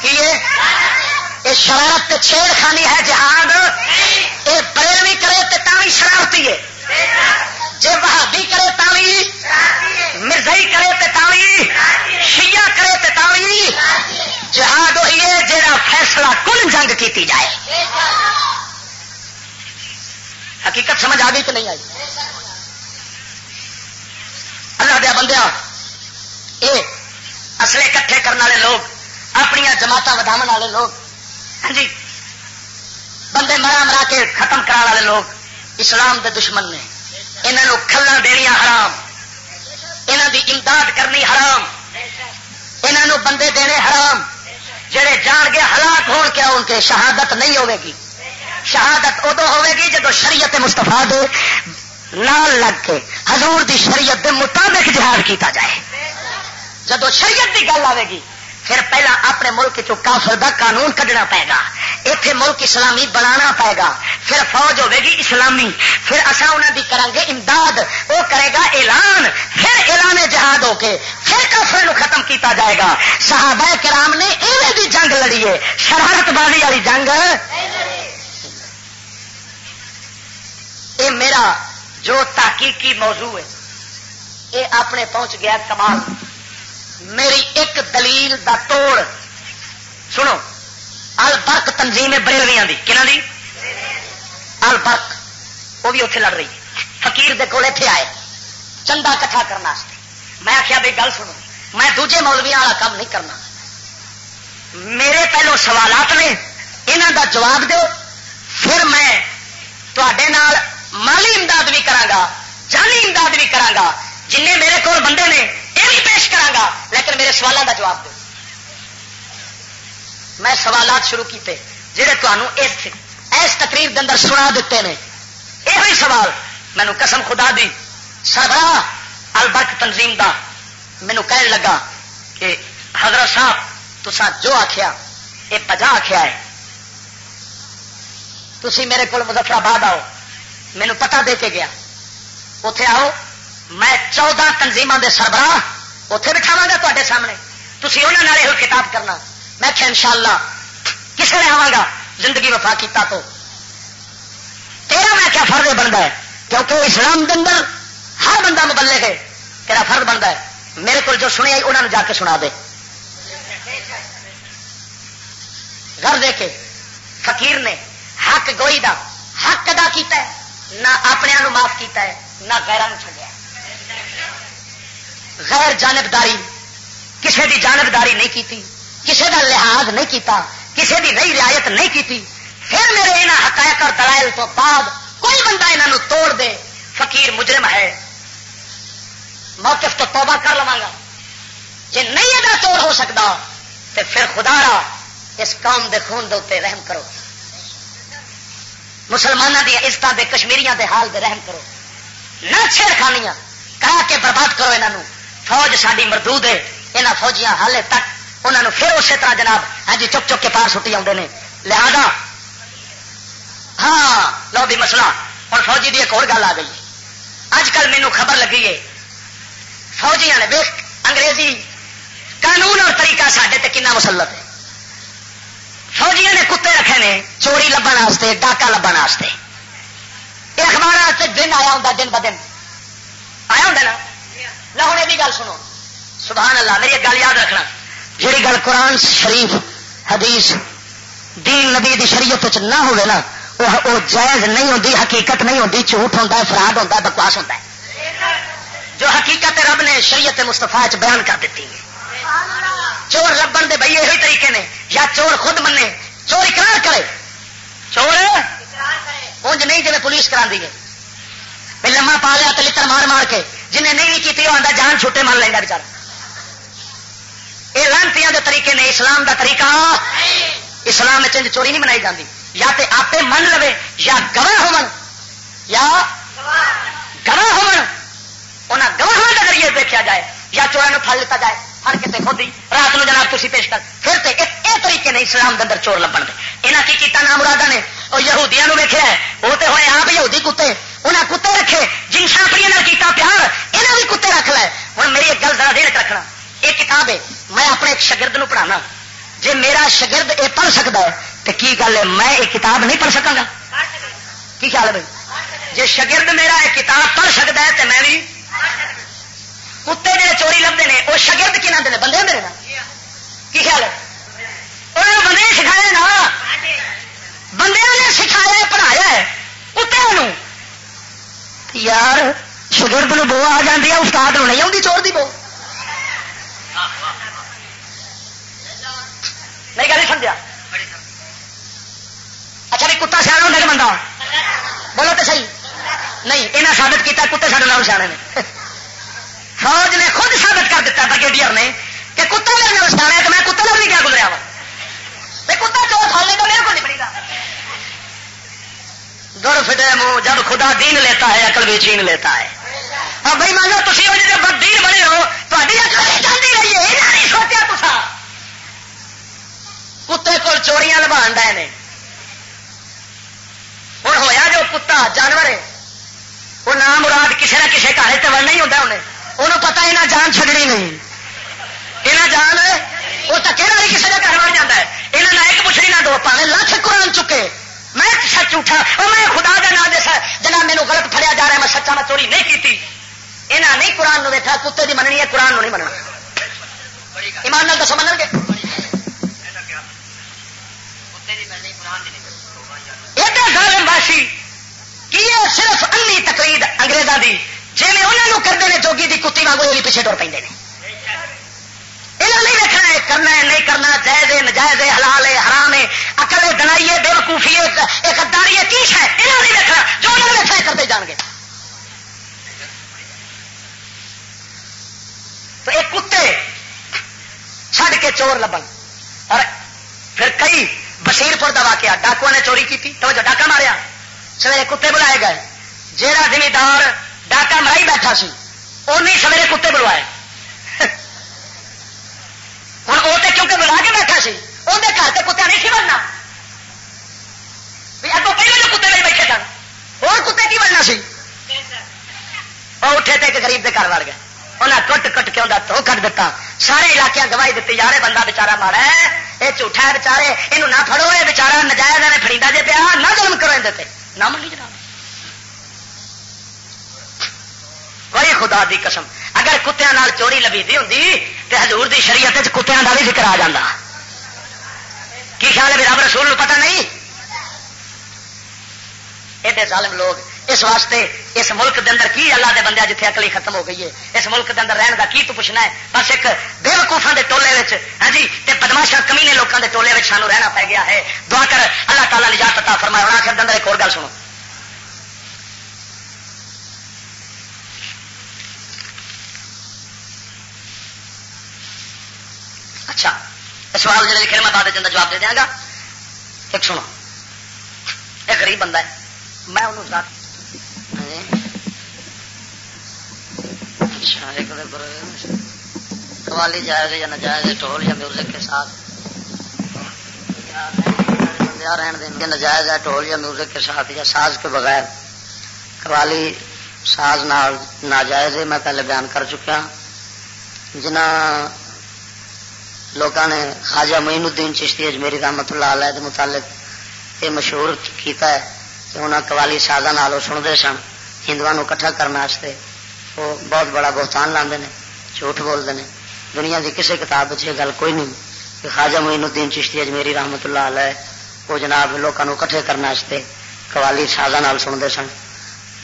یہ شرارت چھیڑ خانی ہے جہاد یہ بریلوی کرے تو بھی شرارتی ہے جی بہادی کرے تھی مرزائی کرے تو شیعہ کرے تو جہاد وہی ہے جہاں فیصلہ کل جنگ کی جائے۔ حقیقت سمجھ آ گئی کہ نہیں آئی؟ اللہ دیا بندیا یہ اصلے کٹھے کرنے والے لوگ اپنی جماعت وداو والے لوگ ہاں جی بندے مرا مرا کے ختم کرا والے لوگ، اسلام دے دشمن نے۔ یہاں کھلا دنیا حرام یہاں دی امداد کرنی حرام یہاں بندے دینے حرام، جڑے جان گے ہلاک ہو کے ان کے شہادت نہیں ہوے گی شہادت ادو ہوے گی جب شریعت مستفا دے لگ کے حضور دی شریعت دے مطابق جہاد کیتا جائے۔ جدو شریعت دی گل آئے گی، پھر پہلا اپنے ملک چو کافر دا قانون کھڈنا پائے گا۔ اتنے ملک اسلامی بنانا پائے گا۔ پھر فوج ہوے گی اسلامی۔ پھر اصا انہوں کی کریں گے امداد۔ وہ کرے گا اعلان۔ پھر اعلان جہاد ہو کے پھر کافر ختم کیتا جائے گا۔ صحابہ کرام نے ایویں بھی جنگ لڑی ہے۔ شرارت بازی والی جنگ۔ یہ میرا جو تحقیقی موضوع ہے یہ اپنے پہنچ گیا کمال۔ میری ایک دلیل دا توڑ۔ سنو۔ البرک تنظیم بریلویاں دی کنہ دی؟ البرک وہ بھی اتنے لڑ رہی فقیر دے کول اتنے آئے۔ چندہ کٹھا کرنا میں آخیا بھائی گل سنو، میں دوجے مولویا والا کام نہیں کرنا۔ میرے پہلو سوالات نے یہاں دا جواب دو پھر میں تے مالی امداد بھی کرا جانی امداد بھی کرا جن میرے کو بندے نے، یہ بھی پیش کرا لیکن میرے سوالوں کا جواب دو میں سوالات شروع کیتے جہے تمہوں اس اس تقریر کے اندر سنا دیتے ہیں یہ سوال مینو قسم خدا دی سربراہ البرک تنظیم دا مینو کہنے لگا کہ حضرت صاحب تسا جو آخیا یہ پجا آخیا ہے۔ تھی میرے کو مظفر آباد آؤ مینو پتا دے کے گیا۔ اتے آؤ، میں چودہ تنظیم دے سربراہ اتے بٹھاوا گا تے سامنے۔ تھی انہوں نے یہ خطاب کرنا۔ میں کیا ان شاء اللہ کس نے زندگی وفا کیتا تو۔ تیرا میں کیا فرض بنتا ہے؟ کیونکہ اسلام کے اندر ہر بندہ مبلے ہے، تیرا فرض بنتا ہے۔ میرے کو جو سنیا انہوں نے جا کے سنا دے۔ گھر دے کے فقیر نے حق گوئی دا، حق ادا کیتا ہے، نہ اپنے معاف کیتا ہے، نہ غیران چڑیا غیر جانبداری کسی کی جانبداری نہیں کی کسی کا لحاظ نہیں کیتا کسی کی نئی رعایت نہیں کی پھر میرے یہاں حقائق اور دلائل تو بعد کوئی بندہ یہاں توڑ دے، فقیر مجرم ہے۔ موقف تو توبہ کر لوا گا۔ جی نہیں ادا توڑ ہو سکتا تو پھر خدا را اس قوم دے خون دے رحم کرو۔ مسلمانوں دیا عزت دے، کشمیریاں دے حال دے رحم کرو۔ نہ چھڑ خانیاں کرا کے برباد کرو یہاں فوج ساری مردود ہے یہاں فوجیاں حالے تک انہوں پھر اسی طرح جناب ہاں جی چک چک کے پار سٹی آتے ہیں لہذا ہاں لو بھی مسئلہ۔ اور فوجی کی ایک اور گل آ گئی۔ اج کل مینو خبر لگی ہے، فوجیاں نے ویخ انگریزی قانون اور طریقہ سڈے تے کنا مسلط ہے۔ فوجیاں نے کتے رکھے نے چوری لبن واسطے ڈاکا لبن واسطے۔ یہ اخبار دن آیا ہوں دن ب دن۔ آیا ہوں نا؟ نہ ہوں یہ گل سنو۔ سبحان اللہ، میری گل یاد رکھنا۔ جی گل قرآن شریف، حدیث، دین نبی دی شریعت نہ ہوئے نا، وہ جائز نہیں ہوتی حقیقت نہیں ہوتی جھوٹ ہوتا ہے فراد ہوتا ہے، بکواس ہوتا ہے۔ جو حقیقت رب نے شریعت مستفا چ بیان کر دیتی ہے۔ چور لبن دے بھائی یہ طریقے نے، یا چور خود منے چور اقرار کرے۔ چور؟ انج نہیں جی پولیس کرا دی ہے لما پا لیا تو لڑ مار مار کے، جنہیں نہیں کی آتا جان چھوٹے مان لینا بچارا۔ یہ لانتی کے طریقے نے اسلام دا طریقہ۔ اسلام چنج چوری نہیں منائی جاتی یا تے آپ من لو یا گواہ ہو یا گواہ ہو گواہ کا ذریعے دیکھا جائے یا چورا پھڑ لیتا جائے۔ ہر کتنے خود ہی رات کو جناب تھی پیش کر۔ پھر تے اے طریقے نے اسلام کے اندر چور لبن دے۔ یہاں کی کیتا نام مرادہ نے؟ وہ یہودیاں ویکیا ہے۔ وہ تو ہوئے آپ یہودی کتے۔ انہیں کتے رکھے۔ جنسا اپنی کیتا پیار یہاں بھی کتے رکھ لے۔ ہوں میری ایک گل ذرا دیر رکھنا۔ یہ کتاب ہے۔ میں اپنے ایک شگرد نو پڑھانا۔ جی میرا شگرد یہ پڑھ سکتا ہے تو کی گل ہے؟ میں یہ کتاب نہیں پڑھ سکا گا کی خیال ہے بھائی؟ جی شگرد میرا یہ کتاب پڑھ سکتا ہے تو میں بھی کتے جی چوری لبتے ہیں وہ شگرد کی نہ بندے میرے نا کی خیال ہے؟ انہوں بندے سکھایا نا۔ بندے نے سکھایا، پڑھایا ہے کتے یار شگرد بو آ جاتی ہے، استاد نہیں آتی چور کی بو۔ نہیں گل سمجھا؟ اچھا بھی کتا سیاح ہوتا بندہ بولو تو صحیح۔ نہیں یہاں سابت کیا کتے سارے نام سیاح نے۔ فوج نے خود ثابت کر دیتا برگیڈیئر نے کہ کتا میرے نام سیاح ہے تو میں کتا بھی کیا گزریا وا؟ کتا چور کھا لے تو میرے کو نہیں پڑی گا۔ در فٹے منہ، جب خدا دین لیتا ہے اکل بھی چین لیتا ہے۔ ہاں بھائی مانگو تھی وہ جب دین بنے ہو تاری اکل چلتی رہی ہے یہ نہیں سوچا تصا کتے کول چوریاں لبا ڈے نے۔ ہوں ہوا جو کتا جانور ہے، وہ نام مراد کسی نہ کسی گھر سے نہیں ہوتا انہیں۔ انہوں پتا یہاں جان چڈنی نہیں۔ یہاں جان وہ تکے والی کسی کا گھر بڑھ جاتا ہے؟ یہاں نہ ایک پوچھنی نہ دو، پاوے لکھ قرآن چکے۔ میں سچ اٹھا اور میں خدا کا نام جیسا جنا میرے غلط فریا جا رہا ہے، میں سچا میں چوری نہیں کی یہاں نہیں قرآن دیکھا کتے کی مننی ہے، قرآن نہیں مننا۔ ایمان نال دسو من گے ظالم باشی کی صرف انی تقلید انگریزوں کی جی میں انہوں کرتے ہیں چوکی کی کتی واگو یہ یعنی پیچھے ٹر پہ یہ نہیں دیکھنا ہے، کرنا ہے، نہیں کرنا، جائز ہے، نجائز ہے، حلال ہے، حرام ہے اکل دنائی ہے بے وقوفی ہے، ایک غداری ہے، کیش ہے یہ نہیں دیکھنا جو انہوں نے دیکھا ہے کرتے جان گے۔ تو ایک کتے چھڑ کے چور لبن۔ اور پھر کئی بشیر پور کا واقعہ ڈاکو نے چوری کی تو جو ڈاکا ماریا۔ سویرے کتے بلائے گئے۔ جہاں زمیندار ڈاکا مرائی بیٹھا سی انہیں سویرے کتے بلوائے۔ [LAUGHS] ہوں وہ تو کیونکہ بلا کے بیٹھا سی؟ اندر گھر سے کتا نہیں سی بننا۔ اگوں پہلے جو کتے میں بیٹھے سن اور کتے کی بننا سی؟ وہ اٹھے تھے کہ غریب کے گھر وڑ گئے۔ انہیں کٹ کٹ کے اندر تو کٹ دیتا سارے علاقے گواہی دیتی یار بندہ بچارا مارا ہے یہ جھوٹا ہے بچارے یہ نہ پڑو یہ بچارا نجائز نے فریدا جی پیا، نہ ظلم کرو اندر نہ منی جناب۔ کوئی خدا دی قسم۔ اگر کتیا چوری لبی دی ہوں تو حضور دی شریعت کتیا کا بھی ذکر آ جا کی خیال ہے رب رسول پتہ نہیں؟ ایڈے ظالم لوگ اس واسطے اس ملک دے اندر کی اللہ دے بندے جتنے اکلی ختم ہو گئی ہے؟ اس ملک دے اندر رہن کا کی تو پوچھنا ہے؟ بس ایک بے وقوفا کے ٹولے ہاں جی؟ تے بدماشا کمی نے لوگوں ٹولے سانو رہنا پی گیا ہے۔ دعا کر، اللہ تعالیٰ نجات عطا فرمایا ہونا آخر اندر ایک اور گل سنو۔ اچھا سوال جڑے لکھے میں بعد جواب دے دیا گا۔ ایک سنو۔ ایک غریب بندہ ہے۔ میں انہوں اچھا ایک قوالی جائز یا نجائز ٹول یا میوزک کے ساتھ۔ نجائز ہے ٹول یا میوزک کے ساتھ یا ساز کے بغیر۔ قوالی ساز ناجائز ہے، میں پہلے بیان کر چکا۔ جنہ لوگوں نے خواجہ معین الدین چشتی اجمیری رحمت اللہ علیہ کے متعلق یہ مشہور کیتا ہے کہ انہوں قوالی سازا نالوں سنتے سن ہندو کٹھا کرنے وہ بہت بڑا بہتان لاندے نے، جھوٹ بولتے ہیں دنیا کی کسی کتاب یہ گل کوئی نہیں۔ کہ خواجہ معین الدین چشتی اجمیری رحمت اللہ علیہ، وہ جناب لوگوں کٹھے کرنے قوالی سازا نال سنتے سن۔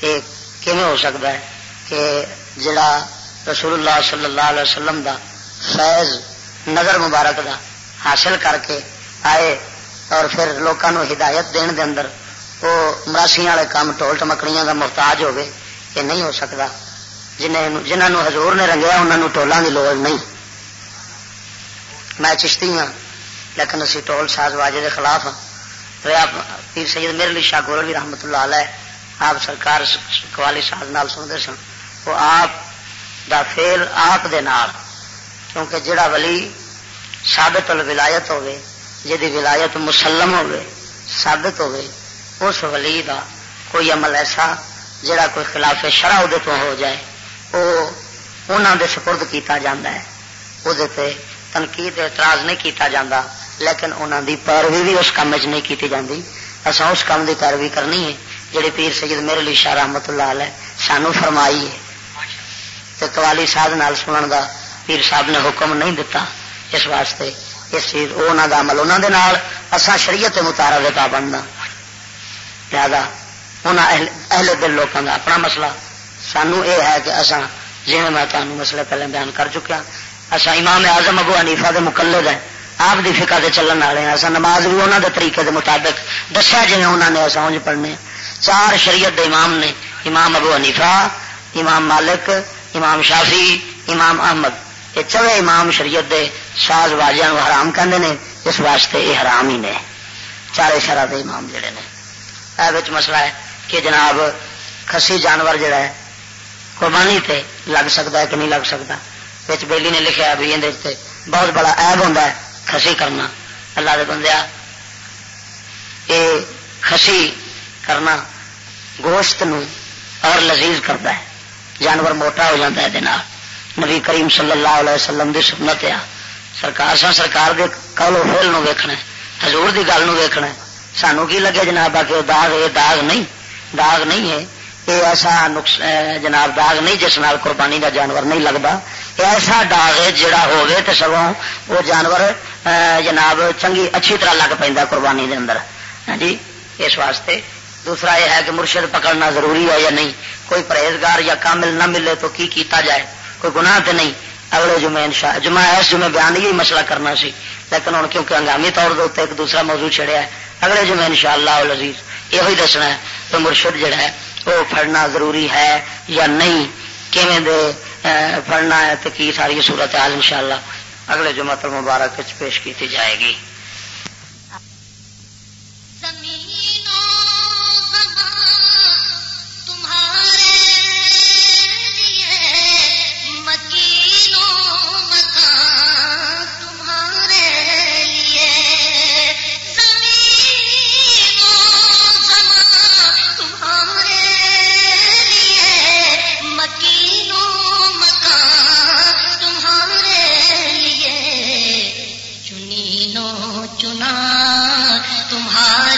یہ کیون ہو سکتا ہے کہ جڑا رسول اللہ صلی اللہ علیہ وسلم دا فیض نظر مبارک دا حاصل کر کے آئے اور پھر لوگوں ہدایت دین دے اندر وہ مراسیاں والے کام ٹول ٹمکڑیاں کا محتاج ہوگی یہ نہیں ہو سکتا جی جنہوں ہزور نے رنگیا، انہوں ٹولوں کی لوڑ نہیں۔ میں چشتی ہاں لیکن اسی ٹول ساز واجے کے خلاف ہاں۔ پیر سید میرے لیے شاہ گور رحمت اللہ علیہ، آپ سرکار قوالی ساز نال سنتے سن۔ وہ آپ دا فیل آپ دے نال، کیونکہ جڑا ولی ثابت الولایت ہوے جی ولایت مسلم ہوے ثابت ہوے اس ولی دا کوئی عمل ایسا جڑا کوئی خلاف شرح تو ہو جائے۔ وہ انہوں دے سپرد کیتا جاندہ ہے۔ وہ تنقید اعتراض نہیں کیتا جاندہ لیکن انہوں دی پیروی بھی اس کام نہیں کیتی جاندی۔ اصا اس کام دی پیروی کرنی ہے، جڑی پیر سید میرے لیے شاہ رحمت اللہ علیہ سانو فرمائی ہے۔ تو قوالی ساز نال سنن دا پیر صاحب نے حکم نہیں دتا۔ اس واسطے اس چیز وہ عمل انہوں دے نال اسا شریعت متارا دے پابند ہاں۔ لہذا اہل دل لوگوں کا اپنا مسئلہ سانو یہ ہے کہ اصا جی میں تمہیں مسئلے پہلے بیان کر چکیا ہاں۔ اصا امام اعظم ابو حنیفہ دے مقلد ہے آپ دی فقہ دے چلن والے ہیں۔ اصا نماز بھی انہوں دے طریقے دے مطابق دسیا جی انہوں نے اصا انج پڑھنے۔ چار شریعت دے امام نے۔ امام ابو حنیفہ، امام مالک، امام شافی امام احمد۔ یہ چوے امام شریعت دے ساز واجہ حرام کہندے نے۔ اس واسطے یہ حرام ہی نے۔ چارے شرح دے امام جڑے نے۔ یہ مسئلہ ہے کہ جناب خسی جانور جڑا ہے قربانی تے لگ سکتا ہے کہ نہیں لگ سکتا۔ بچ بیلی نے لکھا بھی اندر بہت بڑا ایب ہوتا ہے خسی کرنا۔ اللہ دے بندیا یہ خسی کرنا گوشت نو اور لذیذ کرتا ہے۔ جانور موٹا ہو جاتا ہے نبی کریم صلی اللہ علیہ وسلم دی سنت آ، سرکار سا سرکار دے کالو فیل نو ویکھنا حضور دی گل نو ویکھنا سانو کی لگے جناب آ کے داغ یہ داغ نہیں۔ داغ نہیں ہے۔ یہ ایسا نقص جناب داغ نہیں، جس نال قربانی دا جانور نہیں لگتا ایسا داغ ہے جڑا ہوگے تو سگوں وہ جانور جناب، چنگی اچھی طرح لگ پہ قربانی دے اندر۔ ہاں جی اس واسطے دوسرا یہ ہے کہ مرشد پکڑنا ضروری ہے یا نہیں؟ کوئی پرہیزگار یا کامل نہ ملے تو کی کیتا جائے؟ کوئی گناہ تو نہیں۔ اگلے جمعے انشاء جمعہ اس جمعے بیان یہی مسئلہ کرنا سی۔ لیکن ہوں کیونکہ ہنگامی طور ایک دوسرا موضوع چڑھیا ہے۔ اگلے جمعے ان شاء اللہ لذیذ یہ دسنا ہے تو مرشد جڑا ہے وہ پڑھنا ضروری ہے یا نہیں کہ دے پڑھنا ہے تو کی ساری صورت حال اللہ اگلے جمعہ مبارک پیش کیتی جائے گی مکینوں مکان الحال